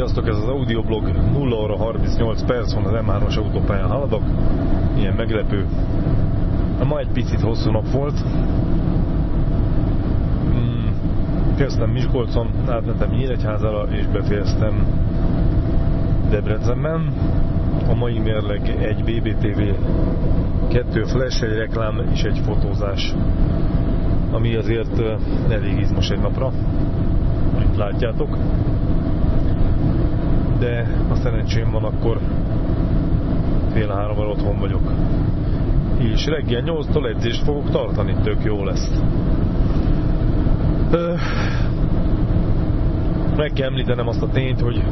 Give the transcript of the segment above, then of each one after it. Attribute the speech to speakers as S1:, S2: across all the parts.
S1: Sziasztok, ez az audioblog 0 óra 38 perc van az M3-as autópályán haladok. Ilyen meglepő. Ma egy picit hosszú nap volt. Hmm, kezdtem Miskolcon, átmentem Nyíregyházára és befejeztem Debrecenben. A mai mérleg egy BBTV, kettő flash, egy reklám és egy fotózás. Ami azért elég izmos egy napra, amit látjátok de a szerencsém van, akkor fél hárommal otthon vagyok. És reggel 8-tól edzést fogok tartani, tök jó lesz. Meg kell említenem azt a tényt, hogy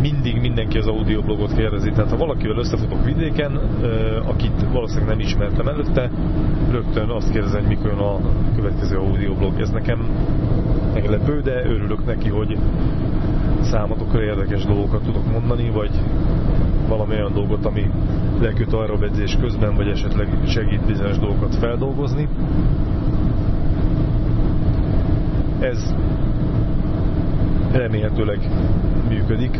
S1: mindig mindenki az audioblogot kérdezi. Tehát ha valakivel összefutok vidéken, akit valószínűleg nem ismertem előtte, rögtön azt kérdezem, hogy mikor jön a következő audioblog. Ez nekem meglepő, de örülök neki, hogy számotokra érdekes dolgokat tudok mondani, vagy valami olyan dolgot, ami leköt arra edzés közben, vagy esetleg segít bizonyos dolgokat feldolgozni. Ez remélhetőleg működik.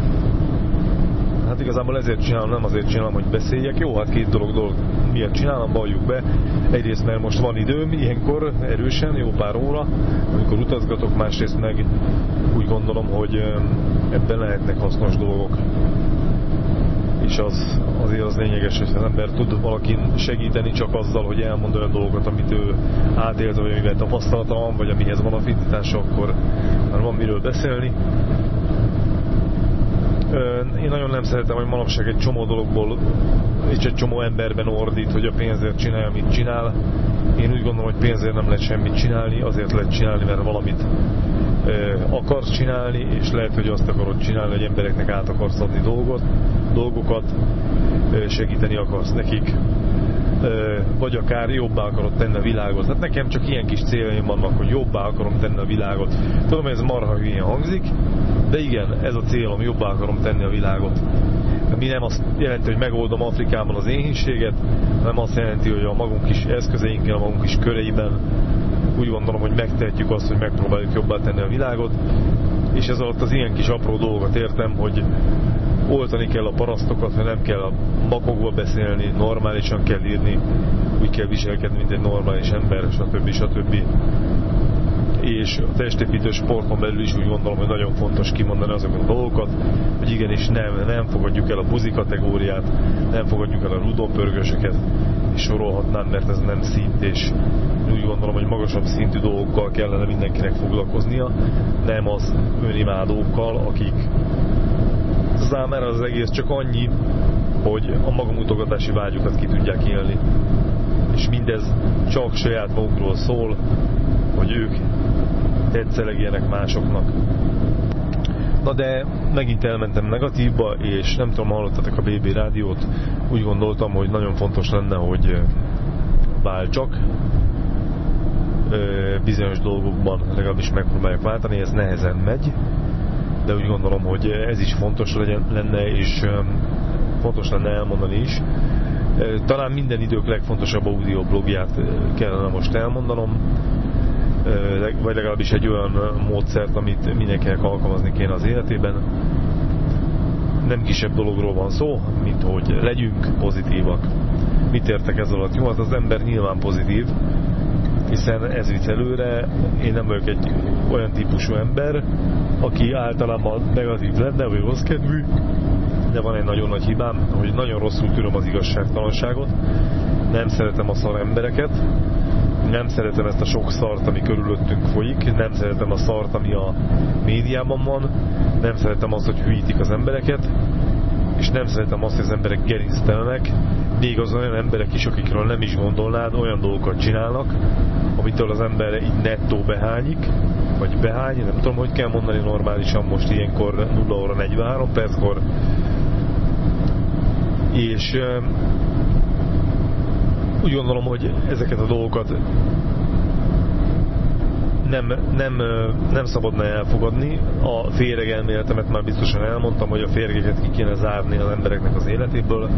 S1: Hát igazából ezért csinálom, nem azért csinálom, hogy beszéljek. Jó, hát két dolog, dolog miért csinálom, valljuk be. Egyrészt, mert most van időm, ilyenkor erősen, jó pár óra, amikor utazgatok, másrészt meg úgy gondolom, hogy ebben lehetnek hasznos dolgok. És az, azért az lényeges, hogy az ember tud valakin segíteni csak azzal, hogy elmond olyan dolgokat, amit ő átélt, vagy amivel tapasztalata van, vagy amihez van afinitása, akkor már van miről beszélni. Én nagyon nem szeretem, hogy manapság egy csomó dologból és egy csomó emberben ordít, hogy a pénzért csinálja, amit csinál. Én úgy gondolom, hogy pénzért nem lehet semmit csinálni, azért lehet csinálni, mert valamit akarsz csinálni, és lehet, hogy azt akarod csinálni, hogy embereknek át akarsz adni dolgot, dolgokat, segíteni akarsz nekik, vagy akár jobbá akarod tenni a világot. Hát nekem csak ilyen kis céljaim vannak, hogy jobbá akarom tenni a világot. Tudom, ez marha hülyén hangzik, de igen, ez a célom, jobbá akarom tenni a világot. Mi nem azt jelenti, hogy megoldom Afrikában az éhínséget, hanem azt jelenti, hogy a magunk kis eszközeinkkel, a magunk kis köreiben úgy gondolom, hogy megtehetjük azt, hogy megpróbáljuk jobbá tenni a világot, és ez alatt az ilyen kis apró dolgokat értem, hogy oltani kell a parasztokat, hogy nem kell a makokba beszélni, normálisan kell írni, úgy kell viselkedni, mint egy normális ember, stb. stb. És a testépítő sporton belül is úgy gondolom, hogy nagyon fontos kimondani azokat a dolgokat, hogy igenis nem, nem fogadjuk el a buzi kategóriát, nem fogadjuk el a rudópörgősöket, és sorolhatnám, mert ez nem szint, és úgy gondolom, hogy magasabb szintű dolgokkal kellene mindenkinek foglalkoznia, nem az önimádókkal, akik számára az egész csak annyi, hogy a magamutogatási vágyukat ki tudják élni. És mindez csak saját magukról szól, hogy ők tetszelegjenek másoknak. Na de megint elmentem negatívba, és nem tudom, hallottatok a BB rádiót, úgy gondoltam, hogy nagyon fontos lenne, hogy váltsak, bizonyos dolgokban legalábbis megpróbálják váltani, ez nehezen megy, de úgy gondolom, hogy ez is fontos legyen, lenne, és fontos lenne elmondani is. Talán minden idők legfontosabb audioblogját kellene most elmondanom, vagy legalábbis egy olyan módszert, amit mindenkinek alkalmazni kéne az életében. Nem kisebb dologról van szó, mint hogy legyünk pozitívak. Mit értek ez alatt? Jó, hát az ember nyilván pozitív, hiszen ez visz előre, én nem vagyok egy olyan típusú ember, aki általában negatív lenne, vagy rossz kedvű, de van egy nagyon nagy hibám, hogy nagyon rosszul tudom az igazságtalanságot, nem szeretem a szar embereket, nem szeretem ezt a sok szart, ami körülöttünk folyik, nem szeretem a szart, ami a médiában van, nem szeretem azt, hogy hülyítik az embereket, és nem szeretem azt, hogy az emberek gerinctelenek, még az olyan emberek is, akikről nem is gondolnád, olyan dolgokat csinálnak, amitől az ember így nettó behányik, vagy behány, nem tudom, hogy kell mondani normálisan most ilyenkor 0 óra 43 perckor, és úgy gondolom, hogy ezeket a dolgokat nem, nem, nem szabadna elfogadni. A féreg elméletemet már biztosan elmondtam, hogy a férgeket ki kéne zárni az embereknek az életéből,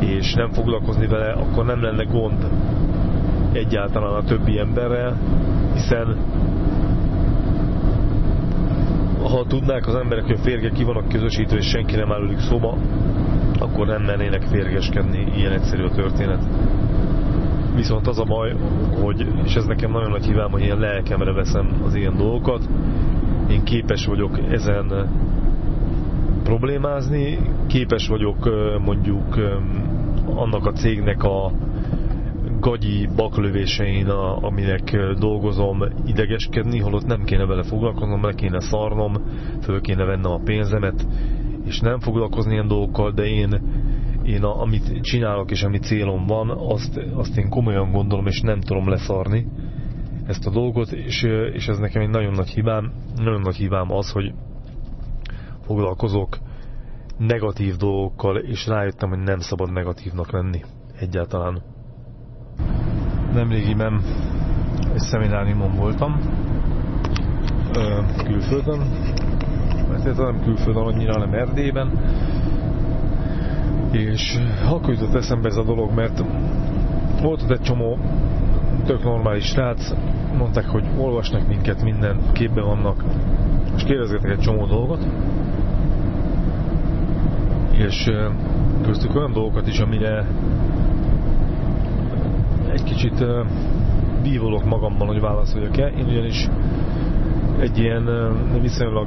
S1: és nem foglalkozni vele, akkor nem lenne gond egyáltalán a többi emberrel, hiszen ha tudnák az emberek, hogy a férgek ki vannak közösítve, és senki nem áll szóba, akkor nem mennének férgeskedni, ilyen egyszerű a történet. Viszont az a baj, hogy, és ez nekem nagyon nagy hívám, hogy ilyen lelkemre veszem az ilyen dolgokat, én képes vagyok ezen problémázni, képes vagyok mondjuk annak a cégnek a gagyi baklövésein, aminek dolgozom, idegeskedni, holott nem kéne vele foglalkoznom, le kéne szarnom, föl kéne vennem a pénzemet, és nem foglalkozni ilyen dolgokkal, de én, én a, amit csinálok és ami célom van, azt, azt én komolyan gondolom, és nem tudom leszarni ezt a dolgot, és, és ez nekem egy nagyon nagy hibám, nagyon nagy hibám az, hogy foglalkozok negatív dolgokkal, és rájöttem, hogy nem szabad negatívnak lenni egyáltalán. Nemrégiben egy szemináriumon voltam, külföldön, mert nem külföldön annyira, hanem Erdélyben, és akkor jutott eszembe ez a dolog, mert volt ott egy csomó tök normális srác, mondták, hogy olvasnak minket, minden képben vannak, és kérdezgetek egy csomó dolgot, és köztük olyan dolgokat is, amire egy kicsit bívolok magamban, hogy válaszoljak-e. Én ugyanis egy ilyen viszonylag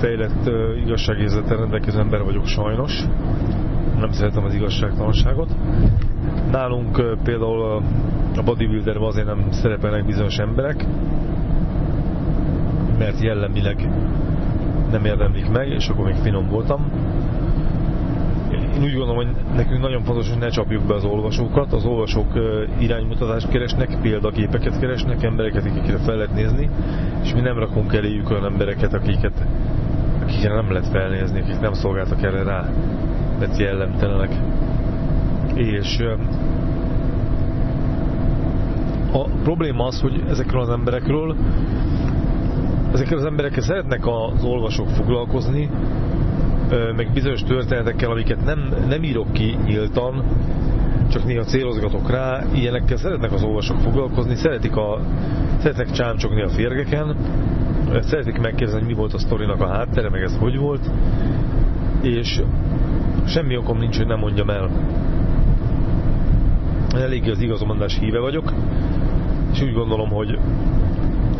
S1: fejlett igazságérzettel rendelkező ember vagyok sajnos. Nem szeretem az igazságtalanságot. Nálunk például a bodybuilderben azért nem szerepelnek bizonyos emberek, mert jellemileg nem érdemlik meg, és akkor még finom voltam én úgy gondolom, hogy nekünk nagyon fontos, hogy ne csapjuk be az olvasókat. Az olvasók iránymutatást keresnek, példaképeket keresnek, embereket, akikre fel lehet nézni, és mi nem rakunk eléjük olyan embereket, akiket, akikre nem lehet felnézni, akik nem szolgáltak erre rá, mert jellemtelenek. És a probléma az, hogy ezekről az emberekről ezekkel az emberekkel szeretnek az olvasók foglalkozni, meg bizonyos történetekkel, amiket nem, nem írok ki nyíltan, csak néha célozgatok rá, ilyenekkel szeretnek az olvasók foglalkozni, szeretik a, szeretnek csámcsogni a férgeken, szeretik megkérdezni, mi volt a sztorinak a háttere, meg ez hogy volt, és semmi okom nincs, hogy nem mondjam el. Eléggé az igazomondás híve vagyok, és úgy gondolom, hogy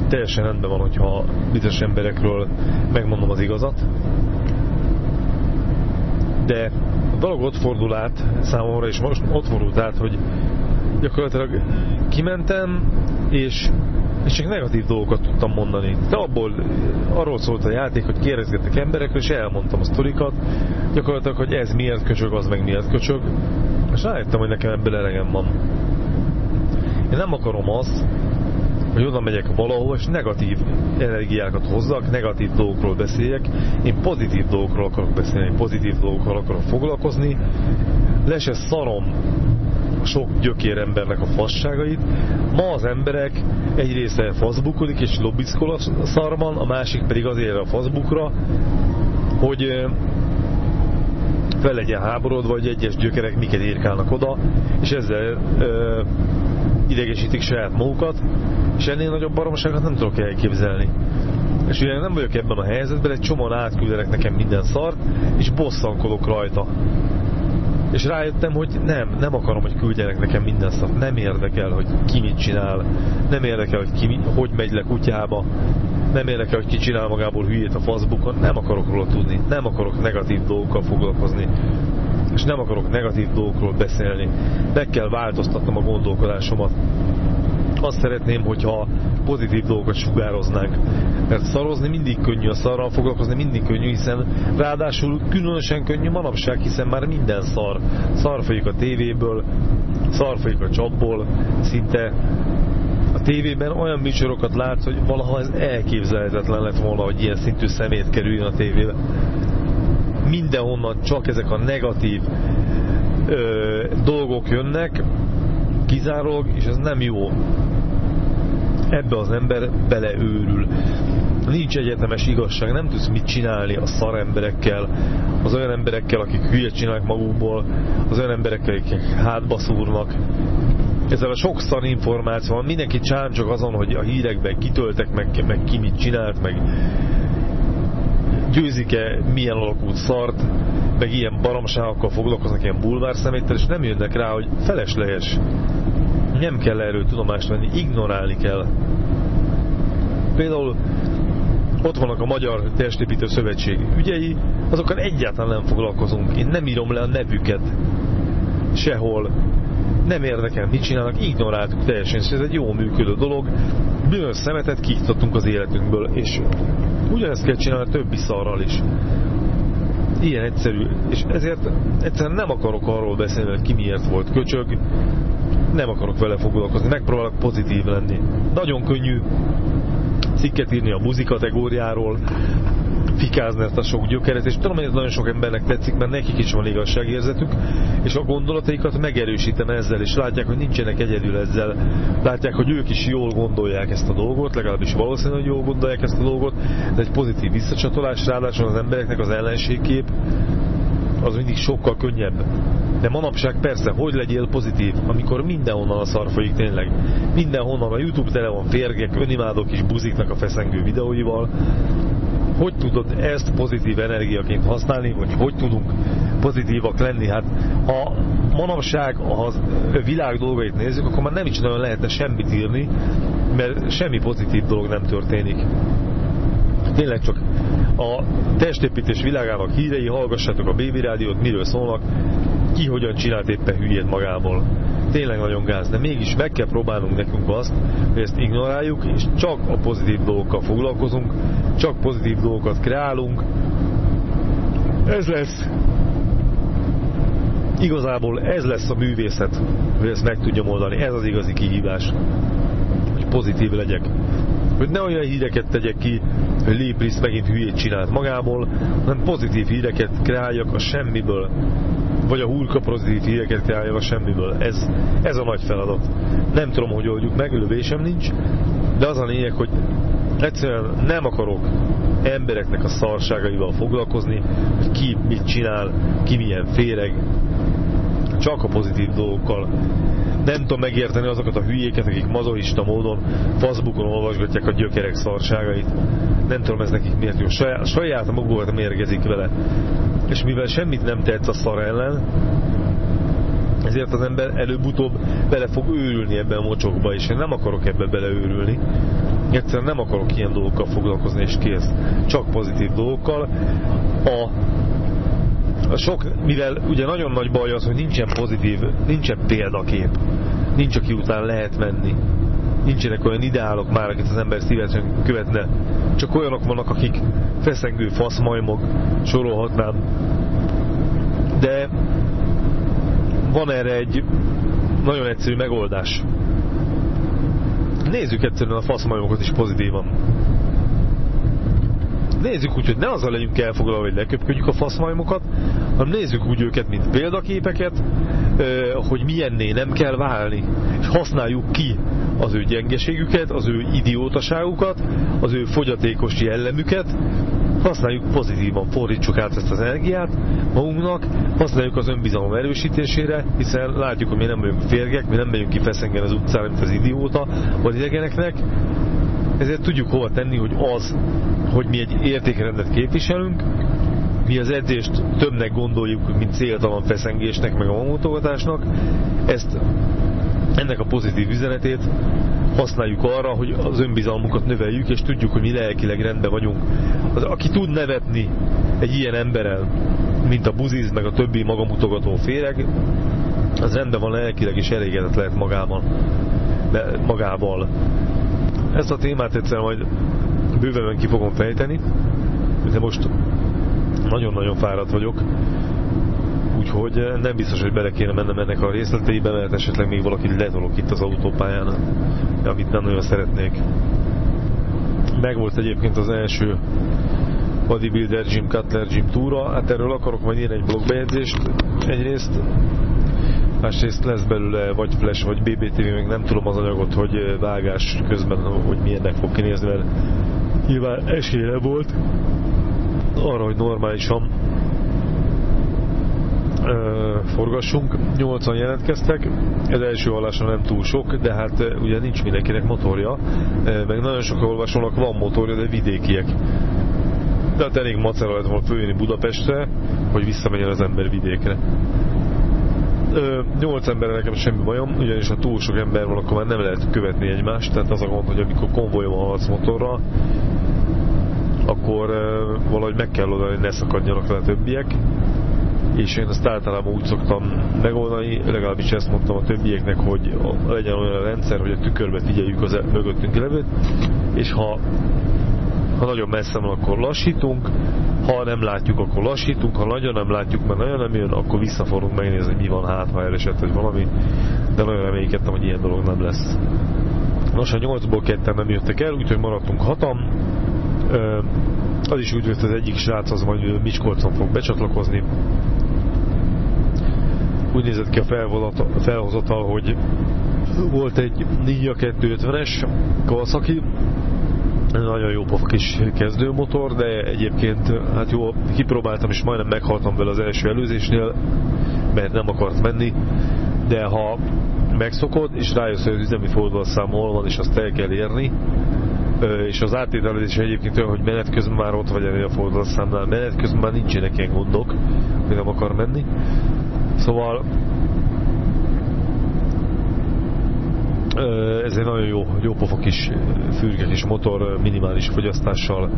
S1: teljesen rendben van, hogyha bizonyos emberekről megmondom az igazat, de a dolog ott fordul át számomra, és most ott fordult át, hogy gyakorlatilag kimentem, és, és csak negatív dolgokat tudtam mondani. De abból arról szólt a játék, hogy kérdezgettek emberekről, és elmondtam a sztorikat, gyakorlatilag, hogy ez miért köcsög, az meg miért köcsög, és rájöttem, hogy nekem ebből elegem van. Én nem akarom azt, hogy oda megyek valahol, és negatív energiákat hozzak, negatív dolgokról beszéljek. Én pozitív dolgokról akarok beszélni, pozitív dolgokról akarok foglalkozni. Le se szarom a sok gyökér embernek a fasságait. Ma az emberek egy része Facebookodik és lobbiszkol a szarban, a másik pedig azért a Facebookra, hogy fel legyen háborodva, hogy egyes gyökerek miket írkálnak oda, és ezzel ö, idegesítik saját magukat, és ennél nagyobb baromságot nem tudok elképzelni. És ugye nem vagyok ebben a helyzetben, egy csomóan átküldenek nekem minden szart, és bosszankodok rajta. És rájöttem, hogy nem, nem akarom, hogy küldjenek nekem minden szart. Nem érdekel, hogy ki mit csinál. Nem érdekel, hogy ki hogy megy le kutyába. Nem érdekel, hogy ki csinál magából hülyét a Facebookon. Nem akarok róla tudni. Nem akarok negatív dolgokkal foglalkozni és nem akarok negatív dolgokról beszélni. Meg kell változtatnom a gondolkodásomat. Azt szeretném, hogyha pozitív dolgokat sugároznánk. Mert szarozni mindig könnyű, a szarral foglalkozni mindig könnyű, hiszen ráadásul különösen könnyű manapság, hiszen már minden szar. Szar folyik a tévéből, szar folyik a csapból, szinte a tévében olyan műsorokat látsz, hogy valaha ez elképzelhetetlen lett volna, hogy ilyen szintű szemét kerüljön a tévébe mindenhonnan csak ezek a negatív ö, dolgok jönnek, kizárólag, és ez nem jó. Ebbe az ember beleőrül. Nincs egyetemes igazság, nem tudsz mit csinálni a szar emberekkel, az olyan emberekkel, akik hülyet csinálnak magukból, az olyan emberekkel, akik hátba szúrnak. Ezzel a sok szar információ van, mindenki csámcsog azon, hogy a hírekben kitöltek, meg, meg ki mit csinált, meg győzik-e milyen alakult szart, meg ilyen baromságokkal foglalkoznak, ilyen bulvár szeméttel, és nem jönnek rá, hogy felesleges. Nem kell erről tudomást venni, ignorálni kell. Például ott vannak a Magyar Testépítő Szövetség ügyei, azokkal egyáltalán nem foglalkozunk. Én nem írom le a nevüket sehol. Nem érdekel, mit csinálnak, ignoráltuk teljesen, és ez egy jó működő dolog. Bizonyos szemetet kiiktattunk az életünkből, és ugyanezt kell csinálni a többi szarral is. Ilyen egyszerű, és ezért egyszerűen nem akarok arról beszélni, hogy ki miért volt köcsög, nem akarok vele foglalkozni, megpróbálok pozitív lenni. Nagyon könnyű cikket írni a buzi kategóriáról, fikázni ezt a sok gyökeret, és tudom, hogy ez nagyon sok embernek tetszik, mert nekik is van igazságérzetük, és a gondolataikat megerősítem ezzel, és látják, hogy nincsenek egyedül ezzel. Látják, hogy ők is jól gondolják ezt a dolgot, legalábbis valószínűleg hogy jól gondolják ezt a dolgot. Ez egy pozitív visszacsatolás, ráadásul az embereknek az ellenségkép az mindig sokkal könnyebb. De manapság persze, hogy legyél pozitív, amikor mindenhonnan a szar folyik tényleg. Mindenhonnan a Youtube tele van férgek, önimádok is buziknak a feszengő videóival. Hogy tudod ezt pozitív energiaként használni, vagy hogy tudunk pozitívak lenni? Hát ha manapság a világ dolgait nézzük, akkor már nem is nagyon lehetne semmit írni, mert semmi pozitív dolog nem történik tényleg csak a testépítés világának hírei, hallgassátok a Baby Rádiót, miről szólnak, ki hogyan csinált éppen hülyét magából. Tényleg nagyon gáz, de mégis meg kell próbálnunk nekünk azt, hogy ezt ignoráljuk, és csak a pozitív dolgokkal foglalkozunk, csak pozitív dolgokat kreálunk. Ez lesz igazából ez lesz a művészet, hogy ezt meg tudjam oldani. Ez az igazi kihívás, hogy pozitív legyek hogy ne olyan híreket tegyek ki, hogy Lépris megint hülyét csinált magából, hanem pozitív híreket kreáljak a semmiből, vagy a hulka pozitív híreket kreáljak a semmiből. Ez, ez a nagy feladat. Nem tudom, hogy oldjuk meg, lövésem nincs, de az a lényeg, hogy egyszerűen nem akarok embereknek a szarságaival foglalkozni, hogy ki mit csinál, ki milyen féreg, csak a pozitív dolgokkal nem tudom megérteni azokat a hülyéket, akik mazoista módon Facebookon olvasgatják a gyökerek szarságait. Nem tudom ez nekik miért jó. Saját, saját magukat mérgezik vele. És mivel semmit nem tetsz a szar ellen, ezért az ember előbb-utóbb bele fog őrülni ebben a mocsokba, és én nem akarok ebbe beleőrülni. Egyszerűen nem akarok ilyen dolgokkal foglalkozni, és kész. Csak pozitív dolgokkal. A sok, mivel ugye nagyon nagy baj az, hogy nincsen pozitív, nincsen példakép, nincs aki után lehet menni. Nincsenek olyan ideálok már, akit az ember szívesen követne. Csak olyanok vannak, akik feszengő faszmajmok, sorolhatnám. De van erre egy nagyon egyszerű megoldás. Nézzük egyszerűen a faszmajmokat is pozitívan nézzük úgy, hogy ne azzal legyünk elfoglalva, hogy leköpködjük a faszmajmokat, hanem nézzük úgy őket, mint példaképeket, hogy milyenné nem kell válni, és használjuk ki az ő gyengeségüket, az ő idiótaságukat, az ő fogyatékos jellemüket, használjuk pozitívan, fordítsuk át ezt az energiát magunknak, használjuk az önbizalom erősítésére, hiszen látjuk, hogy mi nem vagyunk férgek, mi nem megyünk ki feszengen az utcára, mint az idióta, vagy idegeneknek, ezért tudjuk hova tenni, hogy az, hogy mi egy értékrendet képviselünk, mi az edzést többnek gondoljuk, mint céltalan feszengésnek, meg a mamutogatásnak, ezt ennek a pozitív üzenetét használjuk arra, hogy az önbizalmunkat növeljük, és tudjuk, hogy mi lelkileg rendben vagyunk. Az, aki tud nevetni egy ilyen emberrel, mint a buziz, meg a többi magamutogató féreg, az rendben van lelkileg, és elégedett lehet magában, magával. Ezt a témát egyszer majd bőven ki fogom fejteni, de most nagyon-nagyon fáradt vagyok, úgyhogy nem biztos, hogy bele kéne mennem ennek a részleteibe, mert esetleg még valaki letolok itt az autópályán, amit nem nagyon szeretnék. Megvolt egyébként az első bodybuilder Jim Cutler Jim túra, hát erről akarok majd írni egy blogbejegyzést egyrészt, másrészt lesz belőle vagy Flash, vagy BBTV, még nem tudom az anyagot, hogy vágás közben, hogy milyennek fog kinézni, mert nyilván esélye volt arra, hogy normálisan ö, forgassunk. 80 jelentkeztek, ez első olváson nem túl sok, de hát ugye nincs mindenkinek motorja, meg nagyon sok olvasónak van motorja, de vidékiek hát elég macera lett volna följönni Budapestre, hogy visszamenjen az ember vidékre. Nyolc emberre nekem semmi bajom, ugyanis ha túl sok ember van, akkor már nem lehet követni egymást, tehát az a gond, hogy amikor konvojban haladsz motorral, akkor valahogy meg kell oda, hogy ne szakadjanak le a többiek, és én ezt általában úgy szoktam megoldani, legalábbis ezt mondtam a többieknek, hogy legyen olyan rendszer, hogy a tükörbe figyeljük az mögöttünk levőt, és ha, ha nagyon messze van, akkor lassítunk, ha nem látjuk, akkor lassítunk, ha nagyon nem látjuk, mert nagyon nem jön, akkor visszafordulunk megnézni, mi van hát, ha elesett, vagy valami, de nagyon reménykedtem, hogy ilyen dolog nem lesz. Nos, a 8-ból ketten nem jöttek el, úgyhogy maradtunk hatan. Az is úgy vett az egyik srác, az majd Miskolcon fog becsatlakozni. Úgy nézett ki a felhozatal, hogy volt egy Ninja 250-es Kawasaki, nagyon jó pofa kis kezdőmotor, de egyébként hát jó, kipróbáltam és majdnem meghaltam vele az első előzésnél, mert nem akart menni, de ha megszokod, és rájössz, hogy az üzemi fordulszám hol van, és azt el kell érni, és az áttételezés egyébként olyan, hogy menet közben már ott vagy a fordulszámnál, menet közben már nincsenek ilyen gondok, hogy nem akar menni. Szóval ez egy nagyon jó, jó pofa kis fürge kis motor minimális fogyasztással.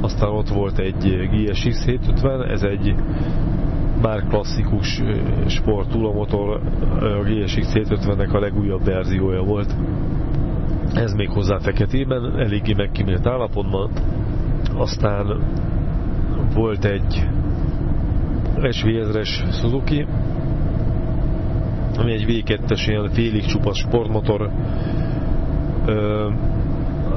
S1: Aztán ott volt egy GSX 750, ez egy már klasszikus sport motor, a GSX 750-nek a legújabb verziója volt. Ez még hozzá feketében, eléggé megkímélt állapotban. Aztán volt egy SV1000-es Suzuki, ami egy V2-es ilyen félig csupasz sportmotor.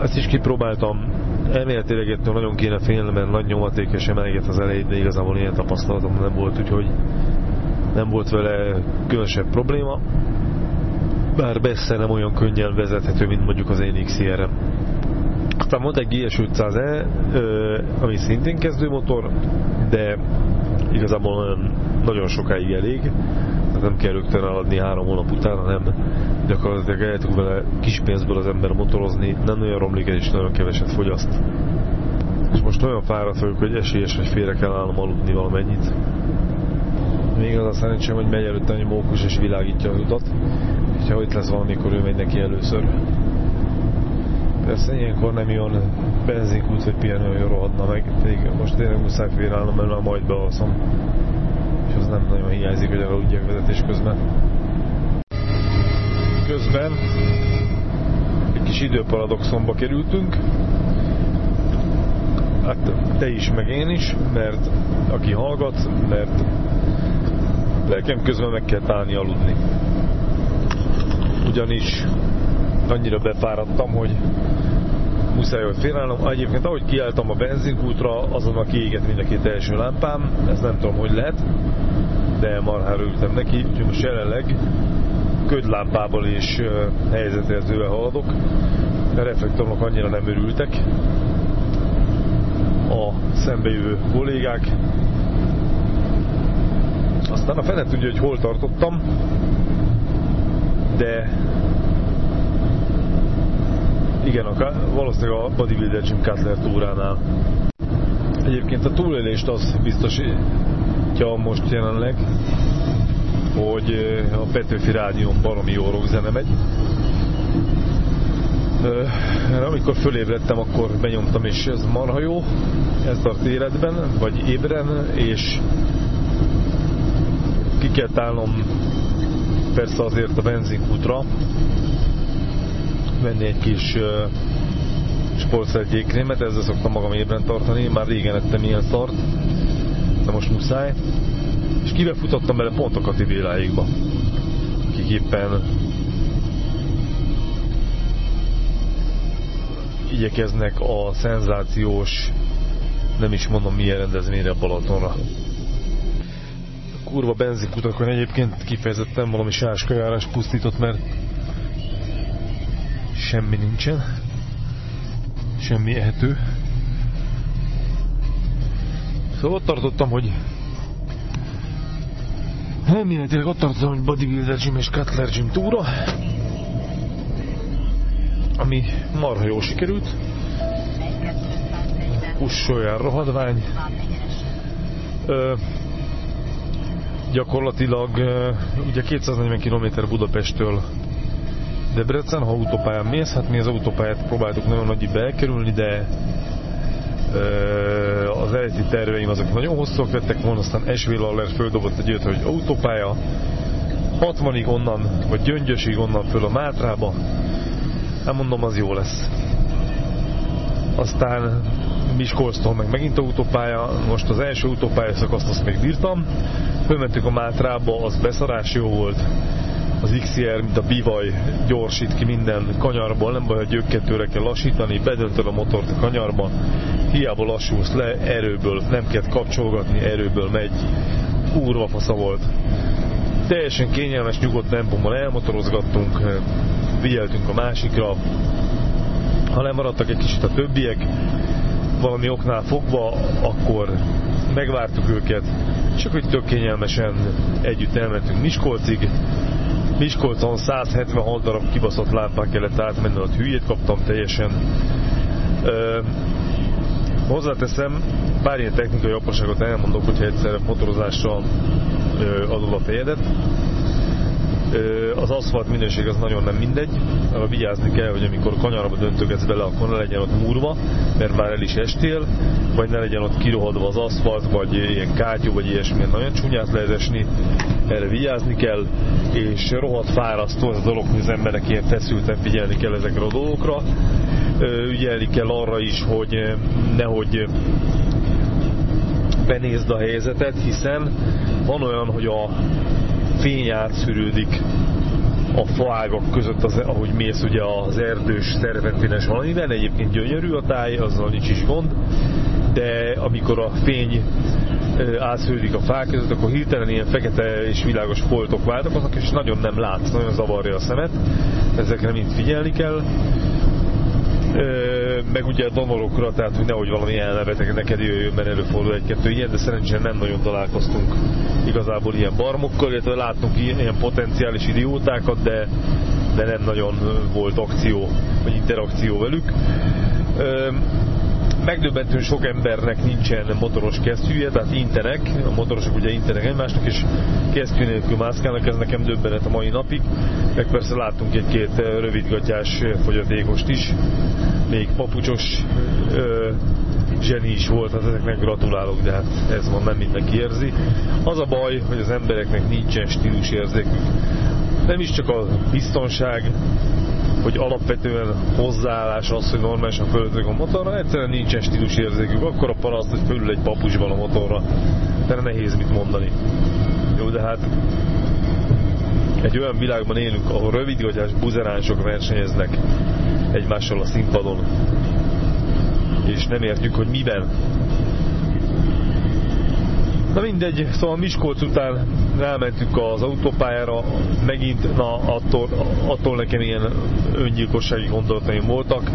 S1: Ezt is kipróbáltam, elméletileg ettől nagyon kéne félni, mert nagy nyomaték és emelget az elejét, de igazából ilyen tapasztalatom nem volt, úgyhogy nem volt vele különösebb probléma. Bár messze nem olyan könnyen vezethető, mint mondjuk az én XR-em. Aztán volt egy GS500E, ami szintén kezdőmotor, de igazából nagyon sokáig elég nem kell rögtön eladni három hónap után, hanem gyakorlatilag el tud vele kis pénzből az ember motorozni, nem nagyon romlik és nagyon keveset fogyaszt. És most olyan fáradt vagyok, hogy esélyes, hogy félre kell állnom aludni valamennyit. Még az a szerencsém, hogy megy előtte egy mókus és világítja az utat. Ha itt lesz valamikor, ő megy neki először. Persze ilyenkor nem jön benzinkút vagy pihenő, hogy rohadna meg. Még most tényleg muszáj félreállnom, mert majd bealszom és az nem nagyon hiányzik, hogy aludjak vezetés közben. Közben egy kis időparadoxonba kerültünk. Hát te is, meg én is, mert aki hallgat, mert lelkem közben meg kell állni aludni. Ugyanis annyira befáradtam, hogy muszáj, hogy félállnom. Egyébként ahogy kiálltam a benzinkútra, azonnal kiégett mind a két első lámpám, ez nem tudom, hogy lehet, de marhára ültem neki, úgyhogy most jelenleg ködlámpával és helyzetérzővel haladok. A reflektorok annyira nem örültek a szembejövő kollégák. Aztán a fene tudja, hogy hol tartottam, de igen, a, valószínűleg a Bodybuilder Jim Cutler túránál. Egyébként a túlélést az biztosítja most jelenleg, hogy a Petőfi Rádión baromi jó zene megy. Amikor fölébredtem, akkor benyomtam, és ez marha jó. Ez tart életben, vagy ébren, és ki kell állnom persze azért a benzinkútra, venni egy kis sportszeregyékrémet, ezzel szoktam magam ébren tartani, már régen ettem ilyen szart, de most muszáj. És kibe futottam bele pont a Kati Béláékba, akik éppen igyekeznek a szenzációs, nem is mondom milyen rendezvényre Balatonra. A kurva benzinkutakon egyébként kifejezetten valami sáskajárás pusztított, mert semmi nincsen. Semmi ehető. Szóval ott tartottam, hogy Elméletileg ott tartottam, hogy Bodybuilder Gym és Cutler Gym túra, ami marha jól sikerült. kussoljál rohadvány. Ö, gyakorlatilag ugye 240 km Budapesttől Debrecen, ha autópályán mész, hát mi az autópályát próbáltuk nagyon nagy elkerülni, de az eredeti terveim azok nagyon hosszúak lettek volna, aztán Esvél Aller földobott egy olyat, hogy autópálya, 60-ig onnan, vagy Gyöngyösig onnan föl a Mátrába, nem mondom, az jó lesz. Aztán Miskolctól meg megint autópálya, most az első autópálya szakaszt azt még bírtam, fölmentünk a Mátrába, az beszarás jó volt, az XR, mint a bivaj gyorsít ki minden kanyarból, nem baj, hogy ők kell lassítani, bedöntöd a motort a kanyarba, hiába lassulsz le, erőből, nem kell kapcsolgatni, erőből megy, kurva fasza volt. Teljesen kényelmes, nyugodt tempommal elmotorozgattunk, vigyeltünk a másikra, ha nem maradtak egy kicsit a többiek, valami oknál fogva, akkor megvártuk őket, csak hogy tök kényelmesen együtt elmentünk Miskolcig, Miskolcon 176 darab kibaszott lámpán kellett átmenni, ott hülyét kaptam teljesen. Ö, hozzáteszem, pár ilyen technikai apróságot elmondok, hogyha egyszer motorozásra adod a fejedet. Az aszfalt minőség az nagyon nem mindegy, arra vigyázni kell, hogy amikor kanyarba döntögetsz bele, akkor ne legyen ott murva, mert már el is estél, vagy ne legyen ott kirohadva az aszfalt, vagy ilyen kátyú, vagy ilyesmi, nagyon csúnyát lehet esni, erre vigyázni kell, és rohadt fárasztó az a dolog, hogy az emberek feszülten figyelni kell ezekre a dolgokra. Ügyelni kell arra is, hogy nehogy benézd a helyzetet, hiszen van olyan, hogy a fény átszűrődik a faágak között, az, ahogy mész ugye az erdős, szerventines valamiben, egyébként gyönyörű a táj, azzal nincs is gond, de amikor a fény átszűrődik a fák között, akkor hirtelen ilyen fekete és világos foltok váltakoznak, és nagyon nem látsz, nagyon zavarja a szemet, ezekre mind figyelni kell meg ugye a donorokra, tehát hogy nehogy valami elnevetek neked jöjjön, mert előfordul egy-kettő ilyen, de szerencsére nem nagyon találkoztunk igazából ilyen barmokkal, illetve láttunk ilyen potenciális idiótákat, de, de nem nagyon volt akció, vagy interakció velük. Megdöbbentően sok embernek nincsen motoros kesztyűje, tehát intenek, a motorosok ugye intenek egymásnak, és kesztyű nélkül mászkálnak, ez nekem döbbenet a mai napig. Meg persze láttunk egy-két rövidgatjás fogyatékost is, még papucsos ö, zseni is volt, hát ezeknek gratulálok, de hát ez van, nem mindenki érzi. Az a baj, hogy az embereknek nincsen stílusérzékük. Nem is csak a biztonság, hogy alapvetően hozzáállás az, hogy normálisan fölöltök a motorra, egyszerűen nincsen stílusérzékük. Akkor a paraszt, hogy fölül egy papusban a motorra. de nehéz mit mondani. Jó, de hát egy olyan világban élünk, ahol rövidgatyás buzeránsok versenyeznek egymással a színpadon, és nem értjük, hogy miben. Na mindegy, szóval Miskolc után rámentünk az autópályára, megint, na attól, attól nekem ilyen öngyilkossági gondolataim voltak.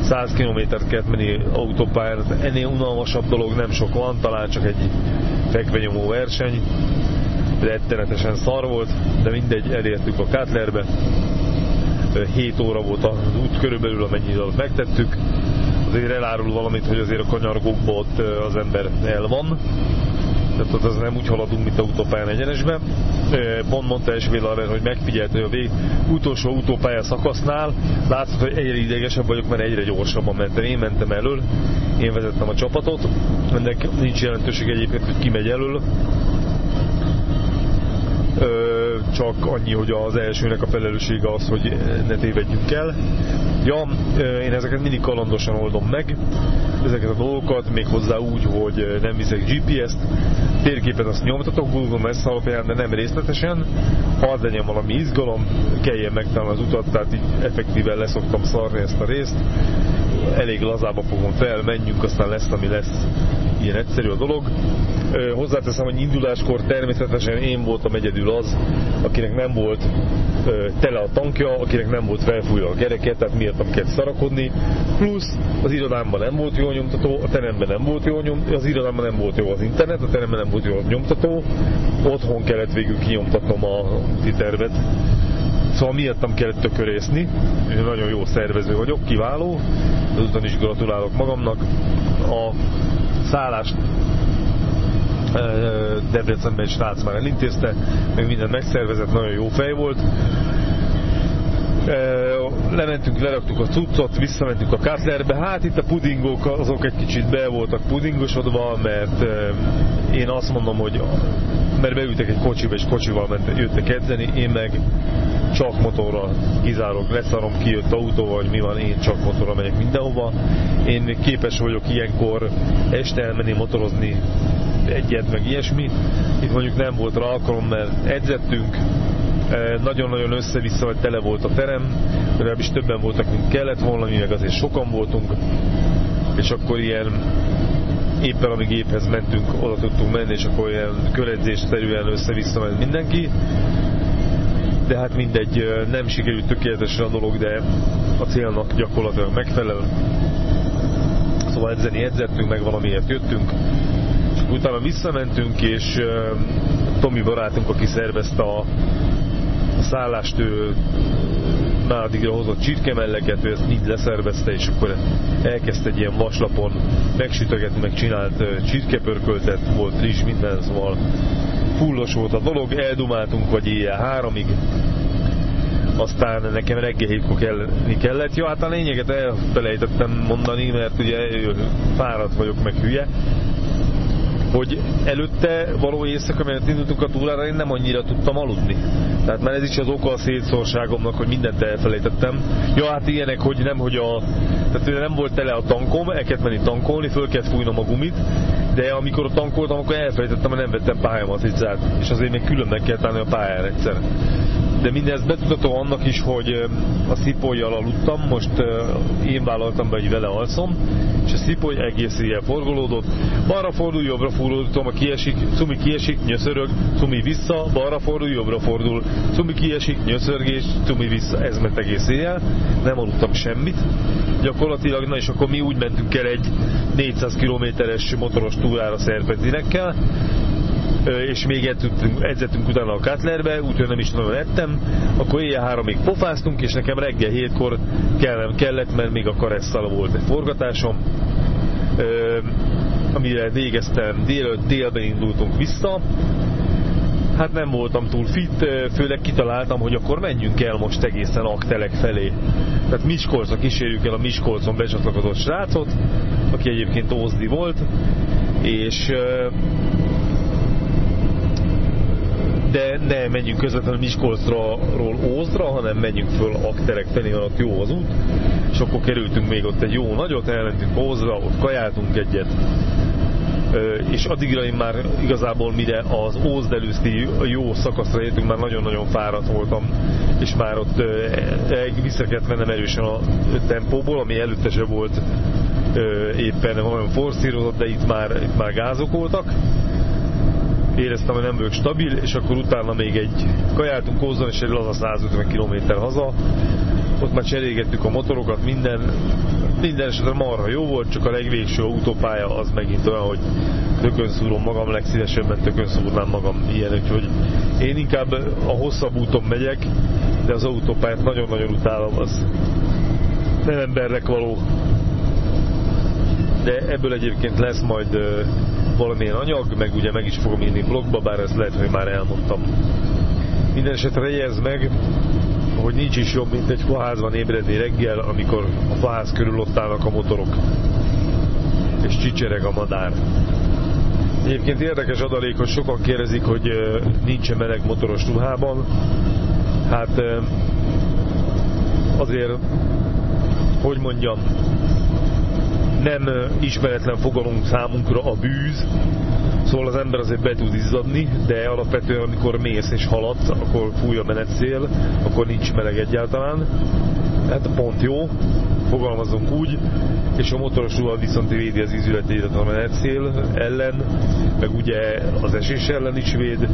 S1: 100 kilométert kellett menni autópályára, ennél unalmasabb dolog nem sok van, talán csak egy fekvenyomó verseny, rettenetesen szar volt, de mindegy, elértük a Kátlerbe. 7 óra volt az út körülbelül, amennyi alatt megtettük. Azért elárul valamit, hogy azért a kanyargókban ott az ember el van, tehát az nem úgy haladunk, mint autópályán egyenesben. Pont mondta Esvél hogy megfigyelt, hogy a vég utolsó autópálya szakasznál látszott, hogy egyre idegesebb vagyok, mert egyre gyorsabban mentem. Én mentem elől, én vezettem a csapatot, ennek nincs jelentőség egyébként, hogy ki megy elől, csak annyi, hogy az elsőnek a felelőssége az, hogy ne tévedjünk el. Ja, én ezeket mindig kalandosan oldom meg, ezeket a dolgokat, még hozzá úgy, hogy nem viszek GPS-t, térképet azt nyomtatok Google Maps alapján, de nem részletesen, ha az legyen valami izgalom, kelljen megtalálni az utat, tehát így effektíven leszoktam szarni ezt a részt, elég lazába fogom fel, menjünk, aztán lesz, ami lesz, ilyen egyszerű a dolog. Hozzáteszem, hogy induláskor természetesen én voltam egyedül az, akinek nem volt tele a tankja, akinek nem volt felfújva a gereket, tehát miért kellett szarakodni. Plusz az irodámban nem volt jó nyomtató, a teremben nem volt jó nyom, az irodámban nem volt jó az internet, a teremben nem volt jó a nyomtató, otthon kellett végül kinyomtatnom a úti tervet. Szóval miattam kellett tökörészni, én nagyon jó szervező vagyok, kiváló, Azután is gratulálok magamnak. A szállást Debrecenben srác már elintézte, meg minden megszervezett, nagyon jó fej volt. Lementünk, leraktuk a cuccot, visszamentünk a Cutlerbe. Hát itt a pudingok azok egy kicsit be voltak pudingosodva, mert én azt mondom, hogy mert beültek egy kocsiba, és kocsival ment, jöttek edzeni, én meg csak motorral kizárólag leszarom, kijött autóval, vagy mi van, én csak motorral megyek mindenhova. Én képes vagyok ilyenkor este elmenni motorozni egyet, meg ilyesmi. Itt mondjuk nem volt rá alkalom, mert edzettünk, e, nagyon-nagyon össze-vissza, vagy tele volt a terem, legalábbis többen voltak, mint kellett volna, mi meg azért sokan voltunk, és akkor ilyen éppen amíg géphez mentünk, oda tudtunk menni, és akkor ilyen köredzésszerűen össze-vissza ment mindenki. De hát mindegy, nem sikerült tökéletesen a dolog, de a célnak gyakorlatilag megfelel. Szóval edzeni edzettünk, meg valamiért jöttünk, utána visszamentünk, és Tomi barátunk, aki szervezte a szállást, ő már addigra hozott csirkemelleket, ő ezt mind leszervezte, és akkor elkezdte egy ilyen vaslapon megsütögetni, meg csinált csirkepörköltet, volt friss minden, szóval fullos volt a dolog, eldumáltunk vagy éjjel háromig, aztán nekem reggel hétkor kelleni kellett. Ja, hát a lényeget elfelejtettem mondani, mert ugye fáradt vagyok, meg hülye hogy előtte való éjszaka, mert indultunk a túrára, én nem annyira tudtam aludni. Tehát már ez is az oka a szétszorságomnak, hogy mindent elfelejtettem. Ja, hát ilyenek, hogy nem, hogy a... Tehát nem volt tele a tankom, el kellett menni tankolni, föl kellett fújnom a gumit, de amikor tankoltam, akkor elfelejtettem, hogy nem vettem pályamatricát, és azért még külön meg kellett állni a pályára egyszer de mindez betudható annak is, hogy a szipolyjal aludtam, most én vállaltam be, hogy vele alszom, és a szipoly egész éjjel forgolódott, balra fordul, jobbra fordul, Toma kiesik, Cumi kiesik, nyöszörög, Cumi vissza, balra fordul, jobbra fordul, Cumi kiesik, nyöszörgés, Cumi vissza, ez ment egész éjjel, nem aludtam semmit, gyakorlatilag, na és akkor mi úgy mentünk el egy 400 kilométeres motoros túrára szerpentinekkel, és még edzettünk, edzettünk utána a Cutlerbe, úgyhogy nem is nagyon ettem, akkor éjjel háromig pofáztunk, és nekem reggel hétkor kellem kellett, mert még a karesszal volt egy forgatásom, amire végeztem délőtt, délben indultunk vissza, hát nem voltam túl fit, főleg kitaláltam, hogy akkor menjünk el most egészen Aktelek felé. Tehát Miskolcra kísérjük el a Miskolcon becsatlakozott srácot, aki egyébként Ózdi volt, és de ne menjünk közvetlenül Miskolcról Ózdra, hanem menjünk föl Akterek felé, mert ott jó az út, és akkor kerültünk még ott egy jó nagyot, elmentünk Ózdra, ott kajáltunk egyet, és addigra én már igazából mire az Ózd előzti jó szakaszra értünk, már nagyon-nagyon fáradt voltam, és már ott vissza kellett mennem erősen a tempóból, ami előtte se volt éppen olyan forszírozott, de itt már, itt már gázok voltak, éreztem, hogy nem vagyok stabil, és akkor utána még egy kajáltunk hozzon, és egy laza 150 km haza. Ott már cserégettük a motorokat, minden, minden esetre marha jó volt, csak a legvégső autópálya az megint olyan, hogy tökön szúrom magam, legszívesebben tökön szúrnám magam ilyen, úgyhogy én inkább a hosszabb úton megyek, de az autópályát nagyon-nagyon utálom, az nem embernek való. De ebből egyébként lesz majd valamilyen anyag, meg ugye meg is fogom írni blogba, bár ezt lehet, hogy már elmondtam. Minden esetre jegyez meg, hogy nincs is jobb, mint egy faházban ébredni reggel, amikor a faház körül ott állnak a motorok, és csicsereg a madár. Egyébként érdekes adalék, hogy sokan kérdezik, hogy nincs -e meleg motoros ruhában. Hát azért, hogy mondjam, nem ismeretlen fogalom számunkra a bűz, szóval az ember azért be tud izzadni, de alapvetően amikor mész és haladsz, akkor fúj a menetszél, akkor nincs meleg egyáltalán. Hát pont jó, fogalmazunk úgy, és a motoros ruha viszont védi az ízületét a menetszél ellen, meg ugye az esés ellen is véd,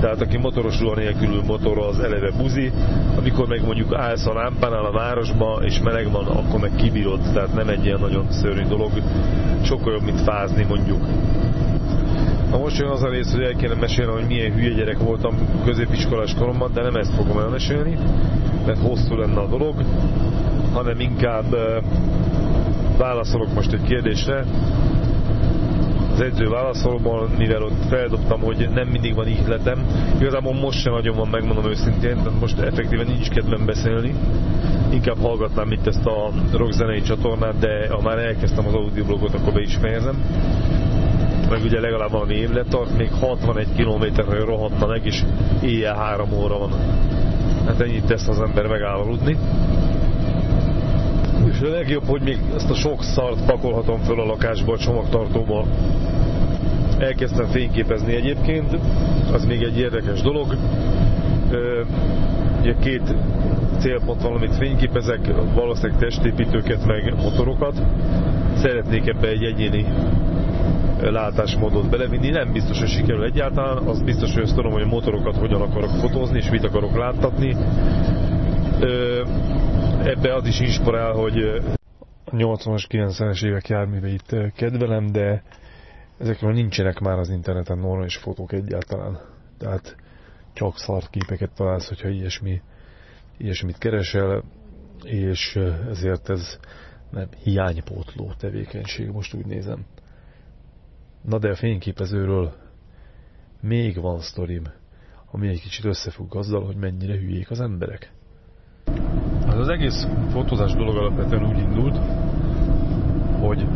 S1: tehát aki motoros ruha nélkül motor az eleve buzi, amikor meg mondjuk állsz a lámpánál a városba, és meleg van, akkor meg kibírod, tehát nem egy ilyen nagyon szörnyű dolog, sokkal jobb, mint fázni mondjuk. Na most jön az a rész, hogy el kéne mesélni, hogy milyen hülye gyerek voltam középiskolás koromban, de nem ezt fogom elmesélni, mert hosszú lenne a dolog, hanem inkább válaszolok most egy kérdésre. Az edző válaszolommal, mivel ott feldobtam, hogy nem mindig van ihletem. Igazából most sem nagyon van, megmondom őszintén, de most effektíven nincs kedvem beszélni. Inkább hallgatnám itt ezt a rockzenei csatornát, de ha már elkezdtem az audioblogot, akkor be is fejezem meg ugye legalább valami évlet tart, még 61 kilométerre rohadna meg, és éjjel 3 óra van. Hát ennyit tesz az ember megáll aludni. És a legjobb, hogy még ezt a sok szart pakolhatom föl a lakásba, a csomagtartóba. Elkezdtem fényképezni egyébként, az még egy érdekes dolog. Ugye két célpont van, amit fényképezek, valószínűleg testépítőket, meg motorokat. Szeretnék ebbe egy egyéni látásmódot belevinni. Nem biztos, hogy sikerül egyáltalán, az biztos, hogy azt tudom, hogy a motorokat hogyan akarok fotózni, és mit akarok láttatni. Ebbe az is inspirál, hogy a 80-as, 90-es évek járműveit kedvelem, de ezekről nincsenek már az interneten normális fotók egyáltalán. Tehát csak szart képeket találsz, hogyha ilyesmi, ilyesmit keresel, és ezért ez nem hiánypótló tevékenység, most úgy nézem. Na de a fényképezőről még van sztorim, ami egy kicsit összefügg azzal, hogy mennyire hülyék az emberek. Hát az egész fotózás dolog alapvetően úgy indult, hogy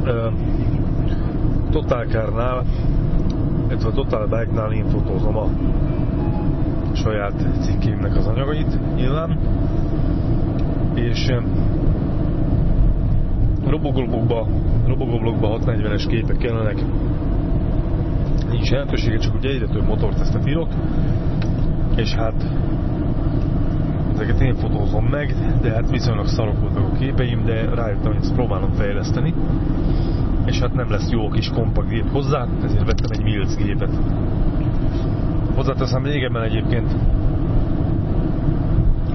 S1: uh, Total Car-nál, illetve Total Bike-nál én fotózom a saját cikkémnek az anyagait nyilván, és robogoblokba, robogoblokba 640-es képek kellenek. Nincs jelentősége, csak ugye egyre több motort ezt írok. És hát ezeket én fotózom meg, de hát viszonylag szarok voltak a képeim, de rájöttem, hogy ezt próbálom fejleszteni. És hát nem lesz jó kis kompakt gép hozzá, ezért vettem egy Mills gépet. Hozzáteszem, régebben egyébként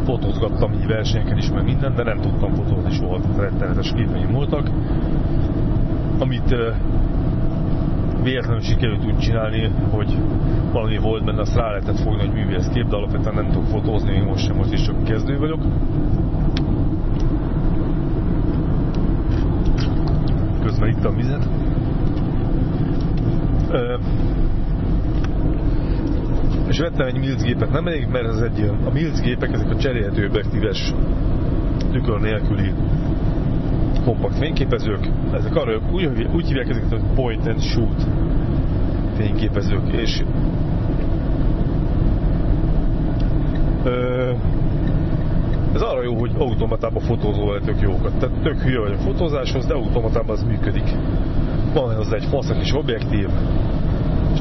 S1: fotózgattam így versenyeken is, meg minden, de nem tudtam fotózni soha, rettenetes képeim voltak. Amit véletlenül sikerült úgy csinálni, hogy valami volt benne, azt rá lehetett fogni, hogy művész kép, de alapvetően nem tudok fotózni, én most sem, most is csak kezdő vagyok. Közben itt a vizet. És vettem egy Mills gépet, nem elég, mert ez egy, a Mills gépek, ezek a cserélhető objektíves tükör nélküli kompakt fényképezők, ezek arra úgy, úgy hívják ezeket, hogy point and shoot fényképezők, és ö, ez arra jó, hogy automatában fotózó tök jókat. Tehát tök hülye vagy a fotózáshoz, de automatában az működik. Van hozzá egy faszak is objektív,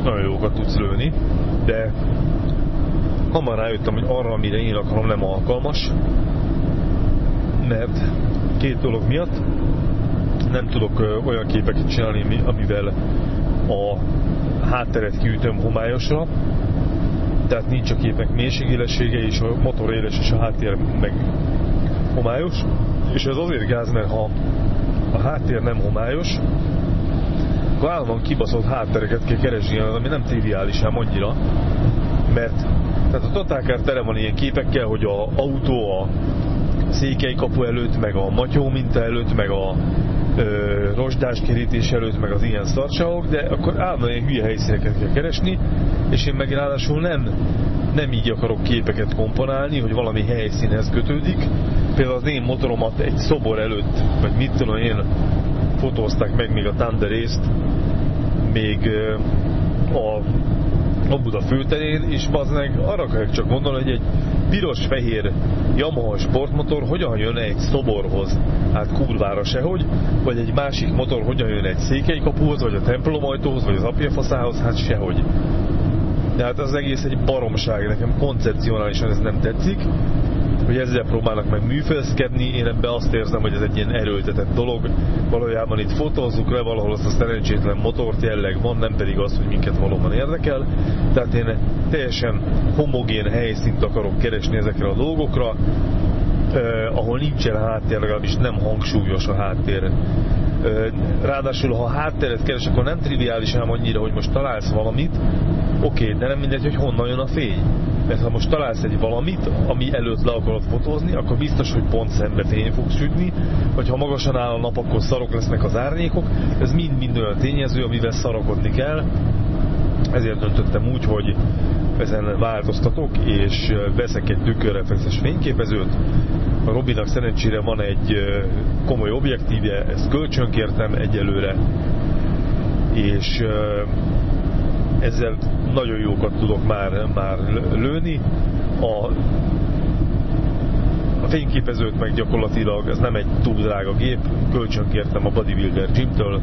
S1: nagyon jókat tudsz lőni, de hamar rájöttem, hogy arra, amire én akarom, nem alkalmas, mert két dolog miatt nem tudok olyan képeket csinálni, amivel a hátteret kiütöm homályosra, tehát nincs a képek mélységélessége, és a motor éles, és a háttér meg homályos, és ez azért gáz, mert ha a háttér nem homályos, akkor állandóan kibaszott háttereket kell keresni, ami nem triviális ám annyira, mert tehát a Totálkár tele van ilyen képekkel, hogy a autó a székely kapu előtt, meg a matyó minta előtt, meg a ö, rozsdás kerítés előtt, meg az ilyen szarságok, de akkor állandóan ilyen hülye helyszíneket kell keresni, és én meg ráadásul nem, nem így akarok képeket komponálni, hogy valami helyszínhez kötődik. Például az én motoromat egy szobor előtt, vagy mit tudom én, fotózták meg még a Thunder részt, még a a Buda főterén, és az meg. Arra kell csak gondolni, hogy egy piros-fehér Yamaha sportmotor hogyan jön egy szoborhoz, hát kurvára sehogy, vagy egy másik motor hogyan jön egy székelykapuhoz, vagy a templomajtóhoz, vagy az apjafaszához, hát sehogy. De hát az egész egy baromság, nekem koncepcionálisan ez nem tetszik, hogy ezzel próbálnak meg műfőzkedni, én ebben azt érzem, hogy ez egy ilyen erőltetett dolog. Valójában itt fotózzuk le valahol azt a szerencsétlen motort jelleg van, nem pedig az, hogy minket valóban érdekel. Tehát én teljesen homogén helyszínt akarok keresni ezekre a dolgokra, ahol nincsen háttér, legalábbis nem hangsúlyos a háttér. Ráadásul, ha hátteret keres, akkor nem triviális ám annyira, hogy most találsz valamit, oké, de nem mindegy, hogy honnan jön a fény. Mert ha most találsz egy valamit, ami előtt le akarod fotózni, akkor biztos, hogy pont szembe fény fog sütni, vagy ha magasan áll a nap, akkor szarok lesznek az árnyékok. Ez mind-mind olyan tényező, amivel szarakodni kell. Ezért döntöttem úgy, hogy ezen változtatok, és veszek egy tükörreflexes fényképezőt. A Robinak szerencsére van egy komoly objektívje, ezt kölcsönkértem egyelőre, és ezzel nagyon jókat tudok már, már lőni. A fényképezőt meg gyakorlatilag, ez nem egy túl drága gép, kölcsönkértem a Bodybuilder Gym-től,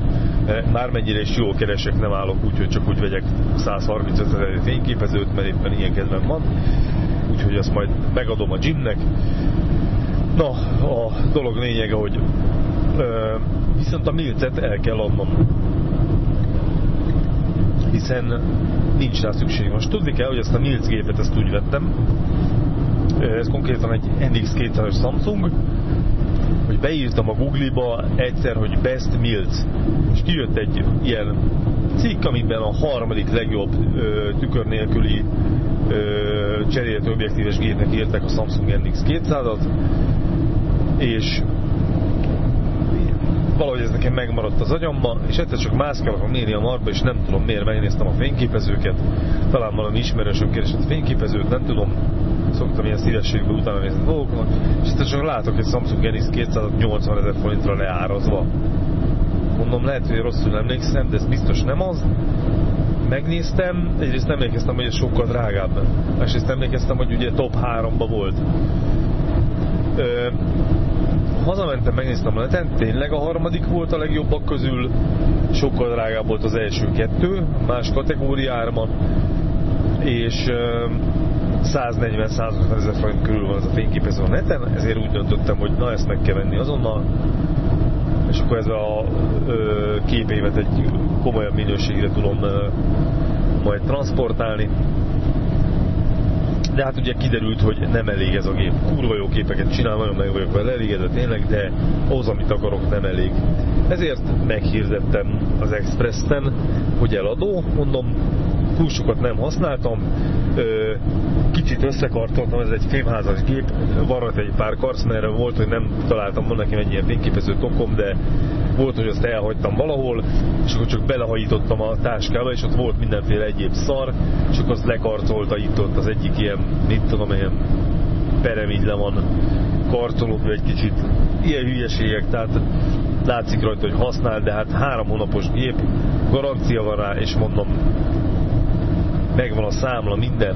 S1: már mennyire is jól keresek, nem állok úgy, hogy csak úgy vegyek 135 ezer fényképezőt, mert éppen ilyen kedvem van, úgyhogy azt majd megadom a gymnek. Na, a dolog lényege, hogy ö, viszont a milcet el kell adnom hiszen nincs rá szükség. Most tudni kell, hogy ezt a Milc gépet ezt úgy vettem, ez konkrétan egy NX200-as Samsung, hogy beírtam a Google-ba egyszer, hogy Best Mills, és kijött egy ilyen cikk, amiben a harmadik legjobb ö, tükör nélküli cserélt objektíves gépnek írták a Samsung NX200-at, és valahogy ez nekem megmaradt az agyamba, és egyszer csak mászkálok a média marba, és nem tudom miért megnéztem a fényképezőket, talán valami ismerősöm keresett fényképezőt, nem tudom, szoktam ilyen szívességből utána nézni dolgoknak, és egyszer csak látok egy Samsung NX 280 ezer forintra leárazva. Mondom, lehet, hogy rosszul emlékszem, de ez biztos nem az. Megnéztem, egyrészt emlékeztem, hogy ez sokkal drágább. Másrészt emlékeztem, hogy ugye top 3-ba volt. Ö, hazamentem, megnéztem a neten, tényleg a harmadik volt a legjobbak közül, sokkal drágább volt az első kettő, más kategóriárban, és 140-150 ezer forint körül van ez a fényképező a neten, ezért úgy döntöttem, hogy na ezt meg kell venni azonnal, és akkor ez a ö, képévet egy komolyabb minőségre tudom ö, majd transportálni de hát ugye kiderült, hogy nem elég ez a gép. Kurva jó képeket csinál, nagyon meg vagyok vele elégedve tényleg, de ahhoz, amit akarok, nem elég. Ezért meghirdettem az Expressen, hogy eladó, mondom, túl sokat nem használtam, kicsit összekartoltam, ez egy fémházas gép, van egy pár karc, mert volt, hogy nem találtam volna nekem egy ilyen fényképező tokom, de volt, hogy azt elhagytam valahol, és akkor csak belehajítottam a táskába, és ott volt mindenféle egyéb szar, és akkor azt lekarcolta itt ott az egyik ilyen, mit tudom, ilyen perem le van karcolódva egy kicsit. Ilyen hülyeségek, tehát látszik rajta, hogy használ, de hát három hónapos gép, garancia van rá, és mondom, megvan a számla, minden,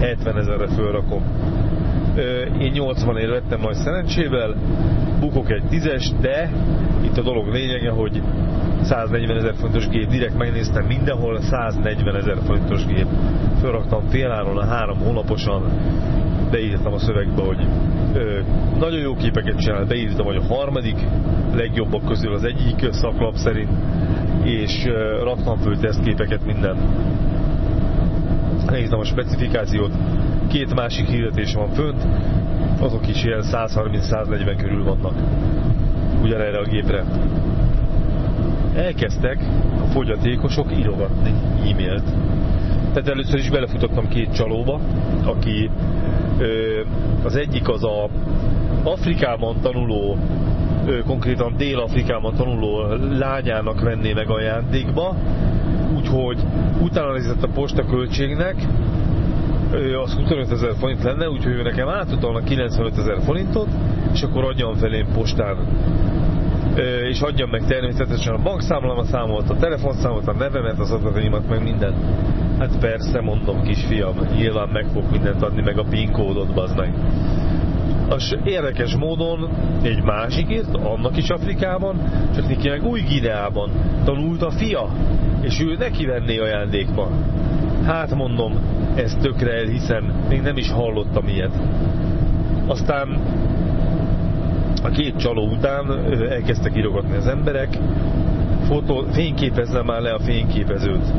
S1: 70 ezerre fölrakom. Én 80 ér vettem majd szerencsével, bukok egy tízes, de itt a dolog lényege, hogy 140 ezer fontos gép, direkt megnéztem mindenhol, 140 ezer fontos gép. Fölraktam féláron a három hónaposan, beírtam a szövegbe, hogy ö, nagyon jó képeket csinál, beírtam, hogy a harmadik legjobbak közül az egyik szaklap szerint, és ö, raktam föl tesztképeket minden. Néztem a specifikációt, két másik hirdetés van fönt, azok is ilyen 130-140 körül vannak ugyanerre a gépre. Elkezdtek a fogyatékosok írogatni e-mailt. Tehát először is belefutottam két csalóba, aki ö, az egyik az a Afrikában tanuló ö, konkrétan Dél-Afrikában tanuló lányának venné meg ajándékba, úgyhogy utána nézett a posta költségnek, az 25 ezer forint lenne, úgyhogy ő nekem átutalna 95 ezer forintot, és akkor adjam felém postán és adjam meg természetesen a bankszámlám, a számot, a telefonszámot, a nevemet, az adataimat, meg minden. Hát persze, mondom, kisfiam, nyilván meg fog mindent adni, meg a PIN kódot, bazd meg. Az érdekes módon egy másik írt, annak is Afrikában, csak neki meg új Gineában tanult a fia, és ő neki venné ajándékba. Hát mondom, ezt tökre elhiszem, még nem is hallottam ilyet. Aztán a két csaló után elkezdtek írogatni az emberek, fotó, fényképezzem már le a fényképezőt.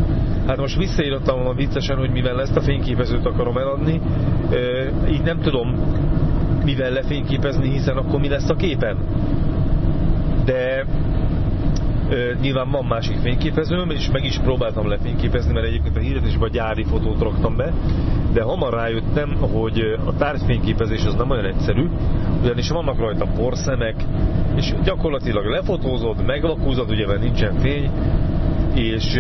S1: Hát most visszaírottam volna viccesen, hogy mivel ezt a fényképezőt akarom eladni, így nem tudom mivel lefényképezni, hiszen akkor mi lesz a képen. De ö, nyilván van másik fényképezőm, és meg is próbáltam lefényképezni, mert egyébként a hirdetésben a gyári fotót raktam be, de hamar rájöttem, hogy a tárgyfényképezés az nem olyan egyszerű, ugyanis vannak rajta porszemek, és gyakorlatilag lefotózod, megvakúzod, ugye mert nincsen fény, és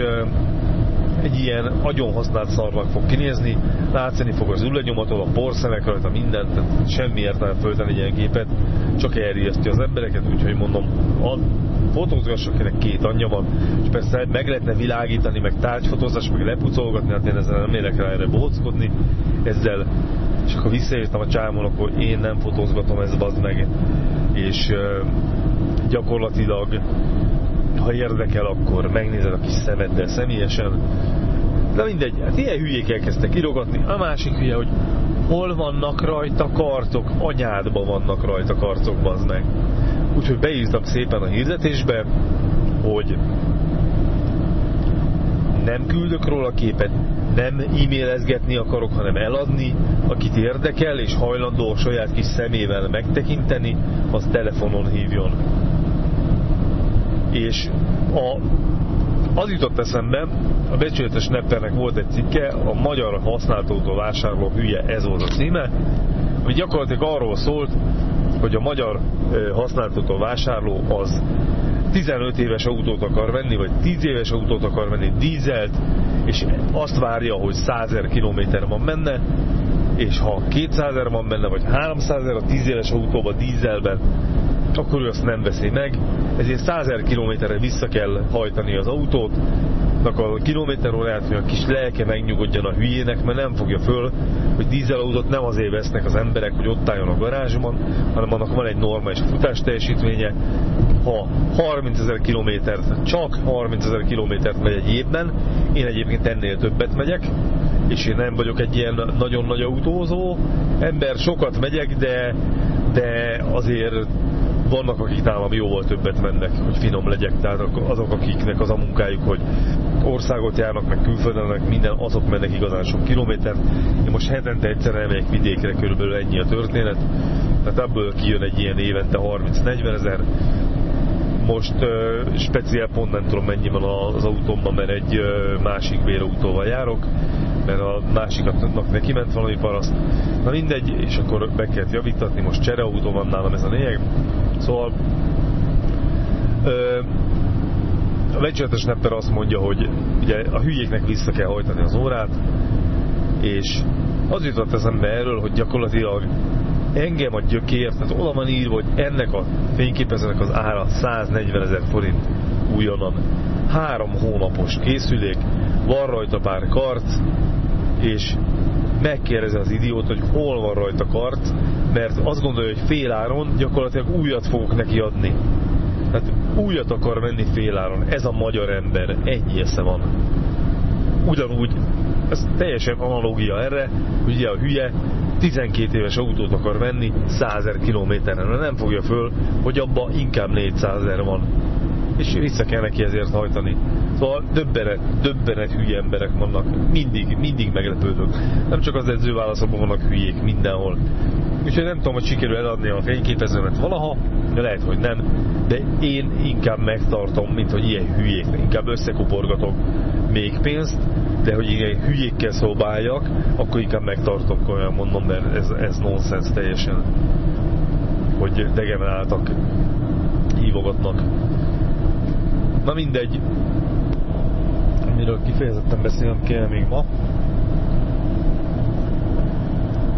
S1: egy ilyen agyon használt szarnak fog kinézni, látszani fog az üllenyomatod, a porszemek rajta, mindent, tehát semmi értelme föltenni egy ilyen képet, csak elriasztja az embereket, úgyhogy mondom, a fotózgassak, akinek két anyja van, és persze meg lehetne világítani, meg tárgyfotózás, meg lepucolgatni, hát én ezzel nem érek rá erre bóckodni, ezzel és akkor visszaértem a csámon, akkor én nem fotózgatom ezt bazd meg, és gyakorlatilag ha érdekel, akkor megnézed a kis szemeddel személyesen. De mindegy, hát ilyen hülyék elkezdtek irogatni. A másik hülye, hogy hol vannak rajta karcok, anyádban vannak rajta karcok, bazd meg. Úgyhogy beírtam szépen a hirdetésbe, hogy nem küldök róla képet, nem e-mailezgetni akarok, hanem eladni, akit érdekel és hajlandó a saját kis szemével megtekinteni, az telefonon hívjon és a, az jutott eszembe, a becsületes neppernek volt egy cikke, a magyar használtautó vásárló hülye, ez volt a címe, ami gyakorlatilag arról szólt, hogy a magyar használtautó vásárló az 15 éves autót akar venni, vagy 10 éves autót akar venni, dízelt, és azt várja, hogy 100 ezer kilométer van benne, és ha 200 ezer van benne, vagy 300 ezer a 10 éves autóban, dízelben, akkor ő azt nem veszi meg, ezért 100 ezer kilométerre vissza kell hajtani az autót, a kilométer órát, hogy a kis lelke megnyugodjon a hülyének, mert nem fogja föl, hogy dízelautót nem azért vesznek az emberek, hogy ott álljon a garázsban, hanem annak van egy normális futás teljesítménye. Ha 30 ezer kilométert, csak 30 ezer kilométert megy egy évben, én egyébként ennél többet megyek, és én nem vagyok egy ilyen nagyon nagy autózó ember, sokat megyek, de, de azért vannak, akik nálam jóval többet mennek, hogy finom legyek, tehát azok, akiknek az a munkájuk, hogy országot járnak, meg külföldön, minden, azok mennek igazán sok kilométer. Én most hetente egyszer elmegyek vidékre, körülbelül ennyi a történet, tehát ebből kijön egy ilyen évente 30-40 ezer, most speciál pont nem tudom mennyi van az autómban, mert egy másik bérautóval járok, mert a másikatnak neki ment valami paraszt. Na mindegy, és akkor be kellett javítatni, most csereautó van nálam ez a lényeg. Szóval uh, a becsületes nepper azt mondja, hogy ugye a hülyéknek vissza kell hajtani az órát, és az jutott eszembe erről, hogy gyakorlatilag engem a gyökér, tehát oda van írva, hogy ennek a fényképezőnek az ára 140 ezer forint újonnan. Három hónapos készülék, van rajta pár karc, és megkérdezi az idiót, hogy hol van rajta karc, mert azt gondolja, hogy féláron gyakorlatilag újat fogok neki adni. Tehát újat akar venni féláron. Ez a magyar ember. Ennyi esze van. Ugyanúgy, ez teljesen analógia erre, ugye a hülye 12 éves autót akar venni 100 ezer kilométeren, nem fogja föl, hogy abba inkább 400 ezer van. És vissza kell neki ezért hajtani. Szóval döbbenet, döbbenet hülye emberek vannak. Mindig, mindig meglepődök. Nem csak az edzőválaszokban vannak hülyék mindenhol. Úgyhogy nem tudom, hogy sikerül eladni a fényképezőmet valaha, de lehet, hogy nem. De én inkább megtartom, mint hogy ilyen hülyék. Inkább összekuporgatok még pénzt, de hogy ilyen hülyékkel szobáljak, akkor inkább megtartok olyan mondom, mert ez, ez nonsens teljesen, hogy degeneráltak, hívogatnak. Na mindegy, amiről kifejezetten beszélnem kell még ma,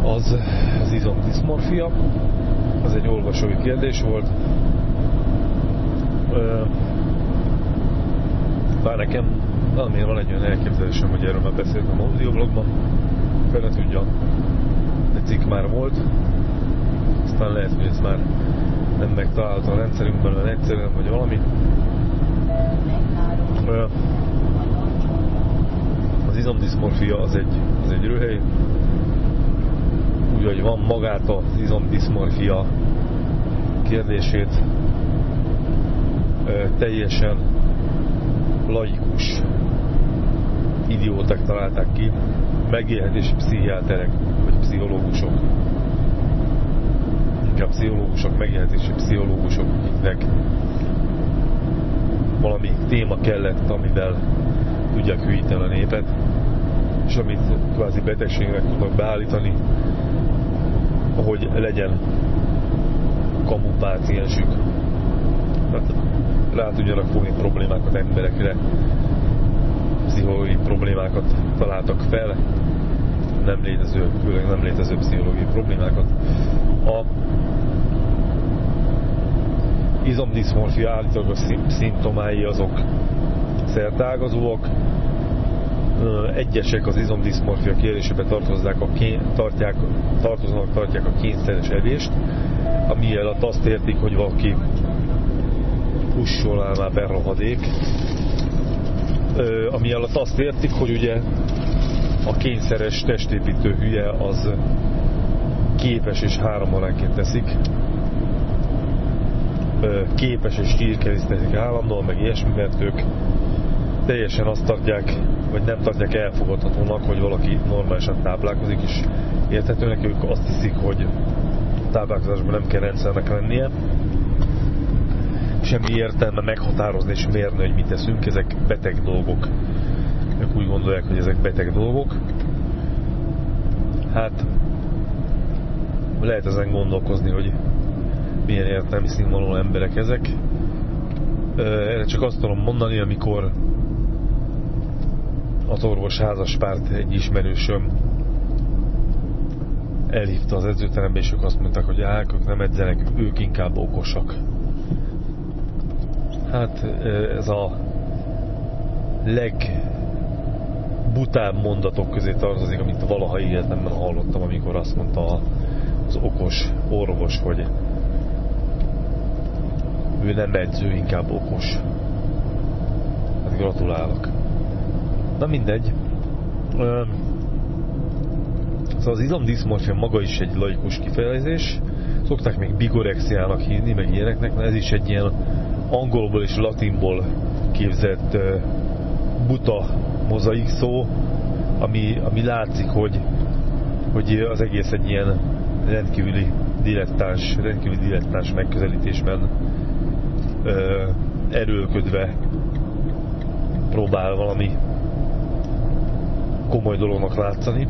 S1: az az izomdiszmorfia, az egy olvasói kérdés volt. Bár nekem valamiért van egy olyan elképzelésem, hogy erről már beszéltem a audioblogban, fele tudja, egy cikk már volt, aztán lehet, hogy ez már nem megtalálta a rendszerünkben, mert egyszerűen, vagy valami. Az izomdiszmorfia az egy, az egy röhely, úgyhogy van magát az izomdiszmorfia kérdését teljesen laikus idióták találták ki, megélhetési pszichiáterek vagy pszichológusok. inkább pszichológusok, megjelentési pszichológusok, akiknek valami téma kellett, amivel tudják hűíteni a népet, és amit kvázi betegségnek tudnak beállítani, hogy legyen kamu páciensük. Tehát rá tudjanak fogni problémákat emberekre, pszichológiai problémákat találtak fel, nem létező, főleg nem létező pszichológiai problémákat. A izomdiszmorfia állítólag a szimptomái azok szertágazóak, egyesek az izomdiszmorfia kérdésébe tartozzák a kén, tartják, tartoznak, tartják a kényszeres evést, ami alatt azt értik, hogy valaki áll már berrohadék, ami alatt azt értik, hogy ugye a kényszeres testépítő hülye az képes és három óránként teszik, képes és hírkerisztezik állandóan, meg ilyesmi, mert ők teljesen azt tartják, vagy nem tartják elfogadhatónak, hogy valaki normálisan táplálkozik, és érthetőnek ők azt hiszik, hogy táplálkozásban nem kell rendszernek lennie. Semmi értelme meghatározni és mérni, hogy mit teszünk, ezek beteg dolgok. Ők úgy gondolják, hogy ezek beteg dolgok. Hát lehet ezen gondolkozni, hogy milyen értelmi színvonalú emberek ezek. Erre csak azt tudom mondani, amikor az orvos házaspárt egy ismerősöm elhívta az edzőterembe, és ők azt mondták, hogy ák, ők nem edzenek, ők inkább okosak. Hát ez a legbutább mondatok közé tartozik, amit valaha életemben hallottam, amikor azt mondta az okos orvos, hogy ő nem edző, inkább okos. Hát gratulálok. Na mindegy. Szóval az izomdiszmorfia maga is egy laikus kifejezés. Szokták még bigorexiának hívni, meg ilyeneknek, mert ez is egy ilyen angolból és latinból képzett buta mozaik szó, ami, ami látszik, hogy, hogy az egész egy ilyen rendkívüli dilettáns, rendkívüli dilettáns megközelítésben erőlködve próbál valami komoly dolognak látszani.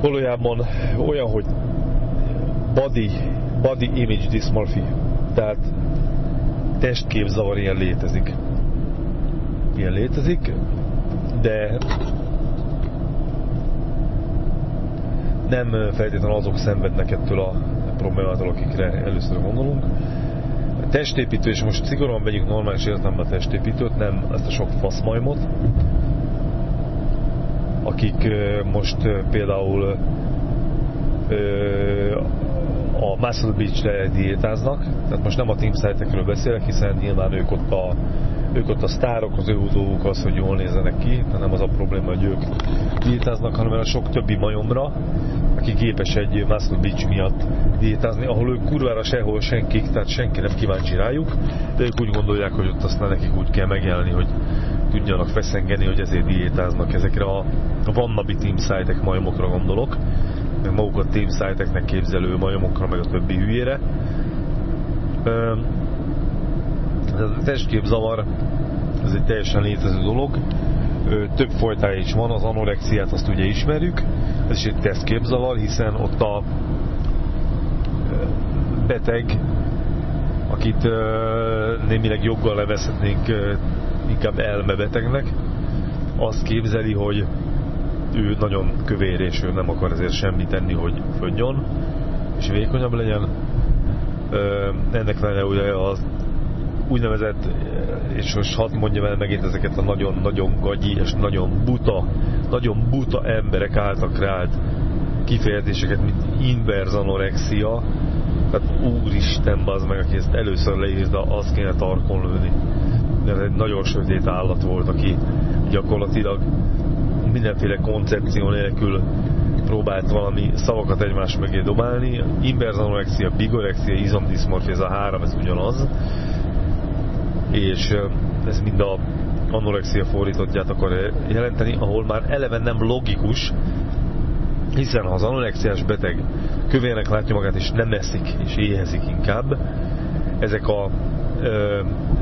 S1: Valójában olyan, hogy body, body image dysmorphy, tehát testképzavar ilyen létezik. Ilyen létezik, de nem feltétlenül azok szenvednek ettől a problémától, akikre először gondolunk. Testépítő, és most szigorúan vegyük normális értelemben a testépítőt, nem ezt a sok faszmajmot, akik most például a Muscle Beach-re diétáznak, tehát most nem a team beszélek, hiszen nyilván ők ott a ők ott a sztárok, az ő dolguk az, hogy jól nézzenek ki, de nem az a probléma, hogy ők diétáznak, hanem a sok többi majomra, aki képes egy Muscle Beach miatt diétázni, ahol ők kurvára sehol senkik, tehát senki nem kíváncsi rájuk, de ők úgy gondolják, hogy ott aztán nekik úgy kell megjelenni, hogy tudjanak feszengeni, hogy ezért diétáznak ezekre a, a vannabi team site majomokra gondolok, meg magukat team site képzelő majomokra, meg a többi hülyére. A testképzavar, ez egy teljesen létező dolog. Több fajtája is van, az anorexiát azt ugye ismerjük, ez is egy testképzavar, hiszen ott a beteg, akit némileg joggal levezhetnénk inkább elmebetegnek, azt képzeli, hogy ő nagyon kövér, és ő nem akar ezért semmit tenni, hogy fönnyon, és vékonyabb legyen. Ennek lenne ugye az úgynevezett, és most hadd mondjam el megint ezeket a nagyon-nagyon gagyi és nagyon buta, nagyon buta emberek által kreált kifejezéseket, mint inverz anorexia, tehát úristen, az meg, aki ezt először leírta, azt kéne tarkon lőni ez egy nagyon sötét állat volt, aki gyakorlatilag mindenféle koncepció nélkül próbált valami szavakat egymás mögé dobálni. Inverz bigorexia, izomdiszmorfia, ez a három, ez ugyanaz. És ez mind a anorexia fordítottját akar jelenteni, ahol már eleve nem logikus, Hiszen ha az anorexiás beteg kövérnek látja magát és nem eszik és éhezik inkább, ezek a ö,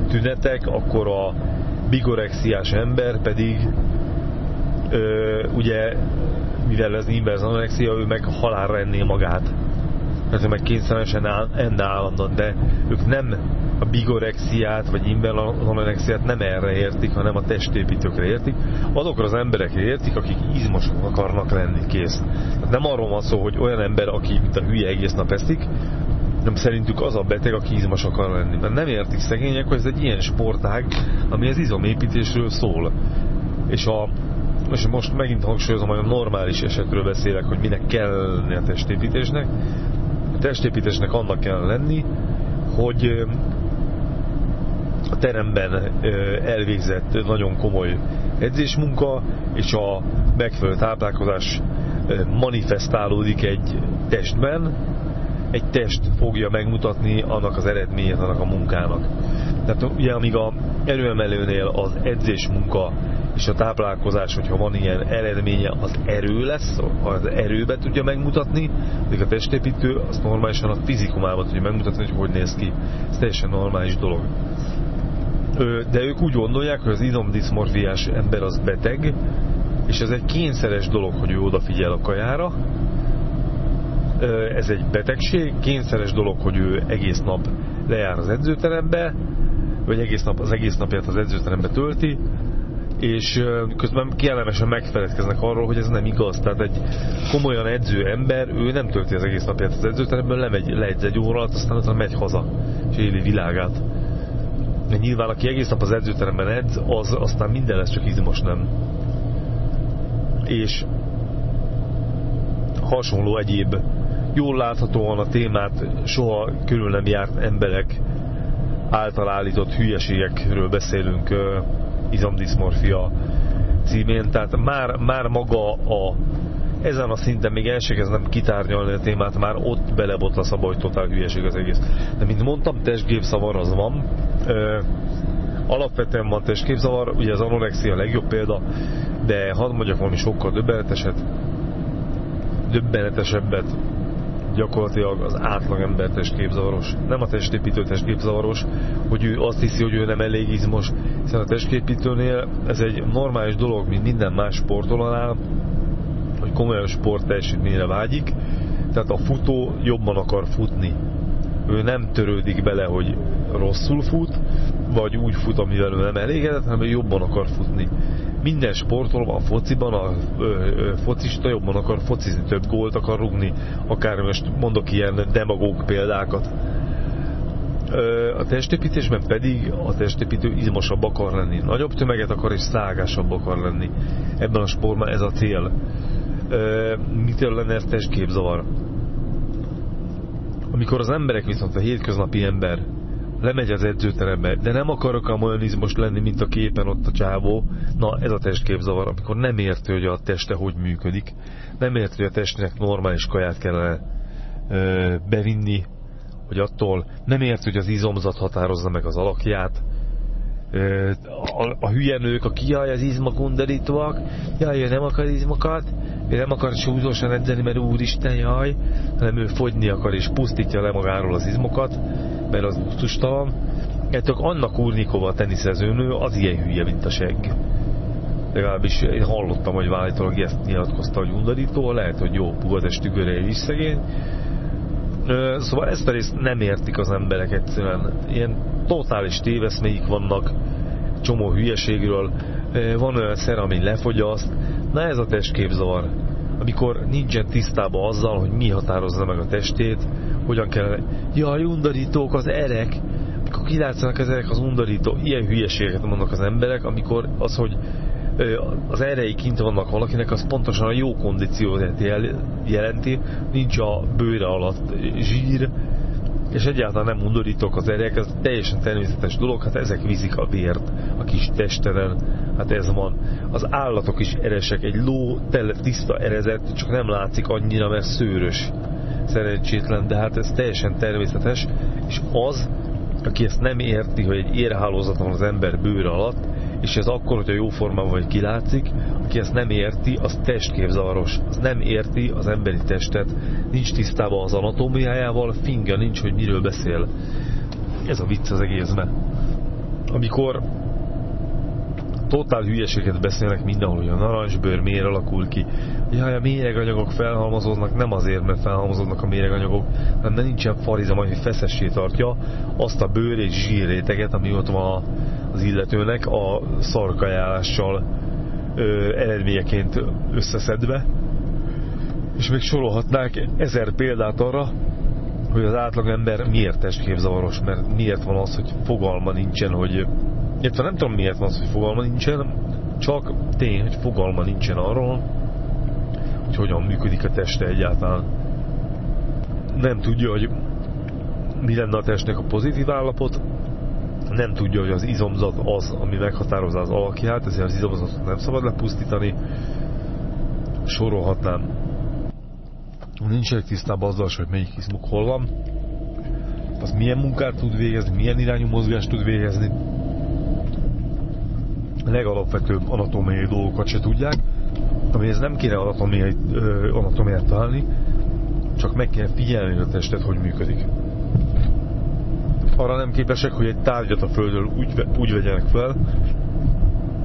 S1: tünetek, akkor a bigorexiás ember pedig ö, ugye mivel ez inverz anorexia, ő meg halálra enné magát. Tehát ő meg kényszeresen enne állandóan, de ők nem a bigorexiát vagy imbalanorexiát nem erre értik, hanem a testépítőkre értik. Azokra az emberekre értik, akik izmosok akarnak lenni, kész. Tehát nem arról van szó, hogy olyan ember, aki mint a hülye egész nap eszik, nem szerintük az a beteg, aki izmos akar lenni. Mert nem értik szegények, hogy ez egy ilyen sportág, ami az izomépítésről szól. És a és most megint hangsúlyozom, hogy a normális esetről beszélek, hogy minek kell a testépítésnek. A testépítésnek annak kell lenni, hogy a teremben elvégzett nagyon komoly edzésmunka és a megfelelő táplálkozás manifestálódik egy testben, egy test fogja megmutatni annak az eredményét, annak a munkának. Tehát ugye amíg a erőemelőnél az edzés munka és a táplálkozás, hogyha van ilyen eredménye, az erő lesz, az erőbe tudja megmutatni, addig a testépítő azt normálisan a fizikumában tudja megmutatni, hogy hogy néz ki. Ez teljesen normális dolog. De ők úgy gondolják, hogy az izomdiszmorfiás ember az beteg, és ez egy kényszeres dolog, hogy ő odafigyel a kajára. Ez egy betegség, kényszeres dolog, hogy ő egész nap lejár az edzőterembe, vagy egész nap, az egész napját az edzőterembe tölti, és közben kellemesen megfeledkeznek arról, hogy ez nem igaz. Tehát egy komolyan edző ember, ő nem tölti az egész napját az edzőteremben, lemegy, leedz egy alatt, aztán utána megy haza, és éli világát. De nyilván, aki egész nap az edzőteremben edz, az aztán minden lesz, csak izmos nem. És hasonló egyéb jól láthatóan a témát soha körül nem járt emberek által állított hülyeségekről beszélünk izomdiszmorfia címén, tehát már, már maga a ezen a szinten még el sem kezdem kitárgyalni a témát, már ott belebotlasz abba, hogy totál hülyeség az egész. De mint mondtam, testgépzavar az van. Ö, alapvetően van testgépzavar, ugye az anorexia a legjobb példa, de hadd mondjak valami sokkal döbbeneteset, döbbenetesebbet, gyakorlatilag az átlagember testképzavaros. Nem a testépítő testképzavaros, hogy ő azt hiszi, hogy ő nem elég izmos, hiszen a testképítőnél ez egy normális dolog, mint minden más sportolónál, hogy komolyan sport teljesítményre vágyik, tehát a futó jobban akar futni. Ő nem törődik bele, hogy rosszul fut, vagy úgy fut, amivel ő nem elégedett, hanem jobban akar futni minden sportoló a fociban, a ö, ö, focista jobban akar focizni, több gólt akar rugni, akár most mondok ilyen demagóg példákat. A testépítésben pedig a testépítő izmosabb akar lenni, nagyobb tömeget akar és szágásabb akar lenni. Ebben a sportban ez a cél. Mitől lenne ez testképzavar? Amikor az emberek viszont a hétköznapi ember lemegy az edzőterembe, de nem akarok olyan izmos lenni, mint a képen ott a csávó. Na, ez a testképzavar, amikor nem érti, hogy a teste hogy működik, nem érti, hogy a testnek normális kaját kellene ö, bevinni, hogy attól nem érti, hogy az izomzat határozza meg az alakját, a, a hülye nők, aki jaj, az izmak undorítóak, jaj, ő nem akar izmokat, ő nem akar súlyosan edzeni, mert úristen, jaj, hanem ő fogyni akar és pusztítja le magáról az izmokat, mert az gusztustalan. Ettől annak Úrnikova a teniszezőnő az ilyen hülye, mint a segg. Legalábbis én hallottam, hogy válítólag ezt nyilatkozta, hogy undorító, lehet, hogy jó pugatestű görél is szegény. Szóval ezt a részt nem értik az emberek egyszerűen. Ilyen totális téveszméik vannak, csomó hülyeségről. Van olyan szer, ami lefogyaszt. Na ez a testképzavar. Amikor nincsen tisztában azzal, hogy mi határozza meg a testét, hogyan kellene. Jaj, undorítók az erek. Amikor kilátszanak az erek az undorító, ilyen hülyeségeket mondnak az emberek, amikor az, hogy az erei kint vannak valakinek, az pontosan a jó kondíciót jelenti, nincs a bőre alatt zsír, és egyáltalán nem undorítok az erek, ez teljesen természetes dolog, hát ezek vízik a vért a kis testeren, hát ez van. Az állatok is eresek, egy ló tele, tiszta erezett, csak nem látszik annyira, mert szőrös. Szerencsétlen, de hát ez teljesen természetes, és az, aki ezt nem érti, hogy egy érhálózat van az ember bőre alatt, és ez akkor, hogyha jó formában vagy kilátszik, aki ezt nem érti, az testképzavaros. Az nem érti az emberi testet, nincs tisztában az anatómiájával, finga nincs, hogy miről beszél. Ez a vicc az egészben. Amikor totál hülyeséget beszélnek mindenhol, hogy a narancsbőr miért alakul ki. Jaj, a méreganyagok felhalmozódnak nem azért, mert felhalmozódnak a méreganyagok, hanem mert nincsen farizom, ami feszessé tartja azt a bőr és zsírréteget, ami ott van az illetőnek a szarkajálással eredményeként összeszedve. És még sorolhatnák ezer példát arra, hogy az átlagember miért testképzavaros, mert miért van az, hogy fogalma nincsen, hogy illetve nem tudom miért van az, hogy fogalma nincsen, csak tény, hogy fogalma nincsen arról, hogy hogyan működik a teste egyáltalán. Nem tudja, hogy mi lenne a testnek a pozitív állapot, nem tudja, hogy az izomzat az, ami meghatározza az alakját, ezért az izomzatot nem szabad lepusztítani. Sorolhatnám. Nincsenek tisztában azzal, hogy melyik izmuk hol van, az milyen munkát tud végezni, milyen irányú mozgást tud végezni, legalapvetőbb anatómiai dolgokat se tudják, amihez nem kéne anatómiai, anatómiát találni, csak meg kell figyelni a testet, hogy működik. Arra nem képesek, hogy egy tárgyat a földről úgy, úgy vegyenek fel,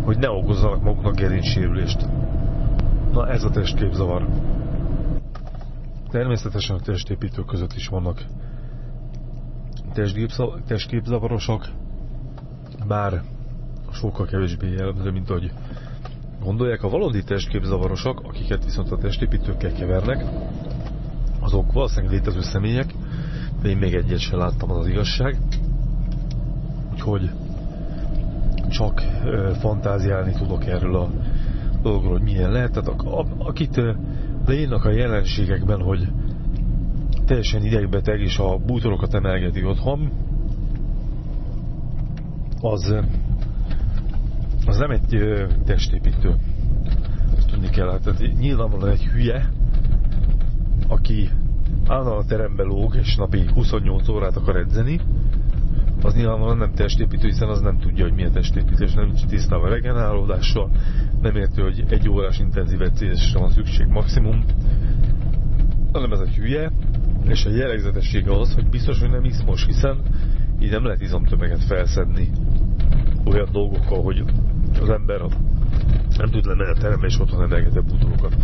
S1: hogy ne okozzanak maguknak gerincsérülést. Na ez a testképzavar. Természetesen a testépítők között is vannak testképzavarosok, bár sokkal kevésbé jellemző, mint ahogy gondolják. A valódi testképzavarosok, akiket viszont a testépítőkkel kevernek, azok valószínűleg létező személyek, én még egyet sem láttam, az az igazság. Úgyhogy csak fantáziálni tudok erről a dologról, hogy milyen lehet. Tehát akit leírnak a jelenségekben, hogy teljesen idegbeteg és a bútorokat emelgeti otthon, az az nem egy testépítő. Ezt tudni kell. Hát nyilvánvalóan egy hülye, aki állandóan a terembe lóg, és napi 28 órát akar edzeni, az nyilvánvalóan nem testépítő, hiszen az nem tudja, hogy milyen testépítés, nem nincs tisztában a regenerálódással, nem érti, hogy egy órás intenzív edzésre van szükség maximum, hanem ez egy hülye, és a jellegzetessége az, hogy biztos, hogy nem iszmos, hiszen így nem lehet izomtömeget felszedni olyan dolgokkal, hogy az ember nem tud lenni a terembe, és otthon emelgetett bútorokat.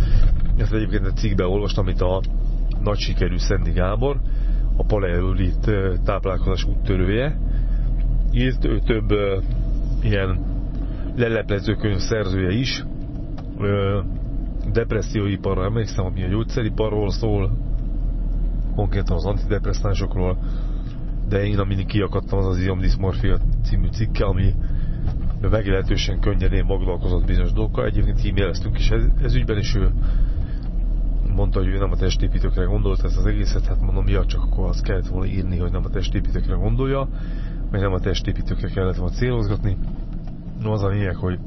S1: Ezt egyébként egy cikkben olvastam, amit a nagy sikerű Szendi Gábor, a paleolit táplálkozás úttörője, írt, ő több ilyen leleplezőkönyv szerzője is, depresszióiparra emlékszem, ami a gyógyszeriparról szól, konkrétan az antidepresszánsokról, de én amin kiakadtam az az iomdiszmorfia című cikke, ami meglehetősen könnyedén foglalkozott bizonyos dolgokkal. Egyébként e-maileztünk is ez, ez ügyben, és ő mondta, hogy ő nem a testépítőkre gondolt ezt az egészet, hát mondom, mi csak akkor azt kellett volna írni, hogy nem a testépítőkre gondolja, meg nem a testépítőkre kellett volna célozgatni. No, az a lényeg, hogy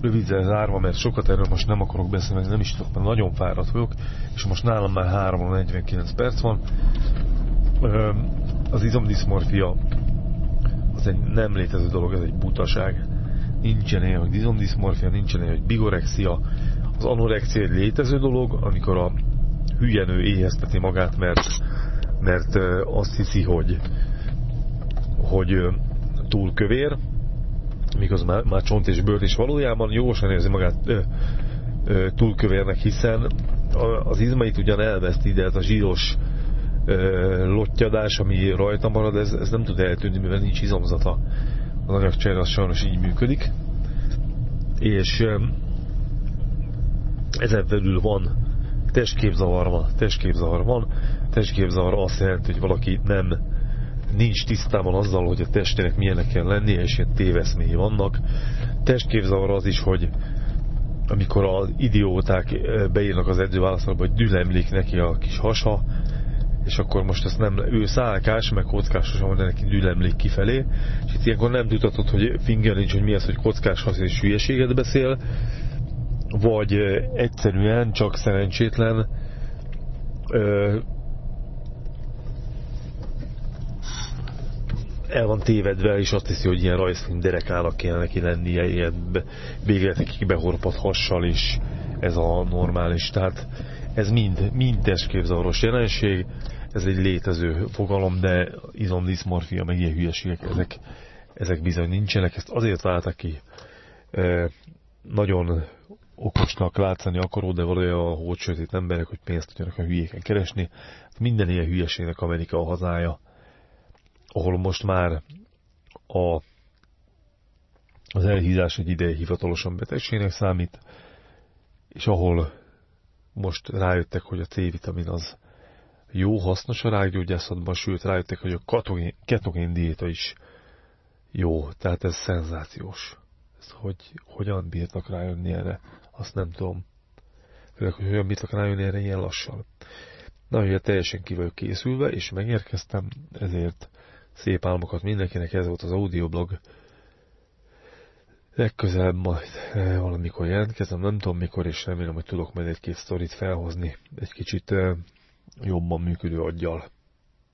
S1: rövidre zárva, mert sokat erről most nem akarok beszélni, nem is tudok, mert nagyon fáradt vagyok, és most nálam már 3-49 perc van. Az izomdiszmorfia az egy nem létező dolog, ez egy butaság. Nincsen ilyen, hogy izomdiszmorfia, nincsen ilyen, hogy bigorexia. Az anorexia egy létező dolog, amikor a hülyenő éhezteti magát, mert, mert azt hiszi, hogy, hogy túl kövér, mikor már, már csont és bőr is valójában jósan érzi magát ö, ö, túlkövérnek, hiszen az izmait ugyan elveszti, de ez a zsíros lottyadás, ami rajta marad, ez, ez nem tud eltűnni, mivel nincs izomzata. Az anyagcsere az sajnos így működik. És ezen belül van testképzavar van, testképzavar van. Testképzavar azt jelenti, hogy valaki nem nincs tisztában azzal, hogy a testének milyenek kell lennie, és ilyen téveszmély vannak. Testképzavar az is, hogy amikor az idióták beírnak az edzőválaszolba, hogy dülemlik neki a kis hasa, és akkor most ezt nem, ő szálkás, meg kockásosan van, neki dülemlik kifelé, és itt ilyenkor nem tudhatod, hogy finger nincs, hogy mi az, hogy kockás hasz és hülyeséget beszél, vagy egyszerűen csak szerencsétlen ö, el van tévedve, és azt hiszi, hogy ilyen rajzfilm derekának kéne neki lennie, ilyen végletekig behorpat hassal is ez a normális. Tehát ez mind, mind testképzavaros jelenség, ez egy létező fogalom, de izomdiszmorfia, meg ilyen hülyeségek, ezek, ezek bizony nincsenek. Ezt azért váltak ki e, nagyon okosnak látszani akaró, de valójában a hótsötét emberek, hogy pénzt tudjanak a hülyéken keresni. Minden ilyen hülyeségnek Amerika a hazája, ahol most már a, az elhízás egy ideje hivatalosan betegségnek számít, és ahol most rájöttek, hogy a C-vitamin az jó, hasznos a rákgyógyászatban, sőt rájöttek, hogy a ketogén diéta is jó, tehát ez szenzációs. Ez hogy hogyan bírtak rájönni erre, azt nem tudom. Főleg, hogy hogyan bírtak rájönni erre ilyen lassan. Na, hogy teljesen ki készülve, és megérkeztem, ezért szép álmokat mindenkinek, ez volt az audioblog. Legközelebb majd eh, valamikor jelentkezem, nem tudom mikor, és remélem, hogy tudok majd egy-két sztorit felhozni egy kicsit eh, jobban működő aggyal.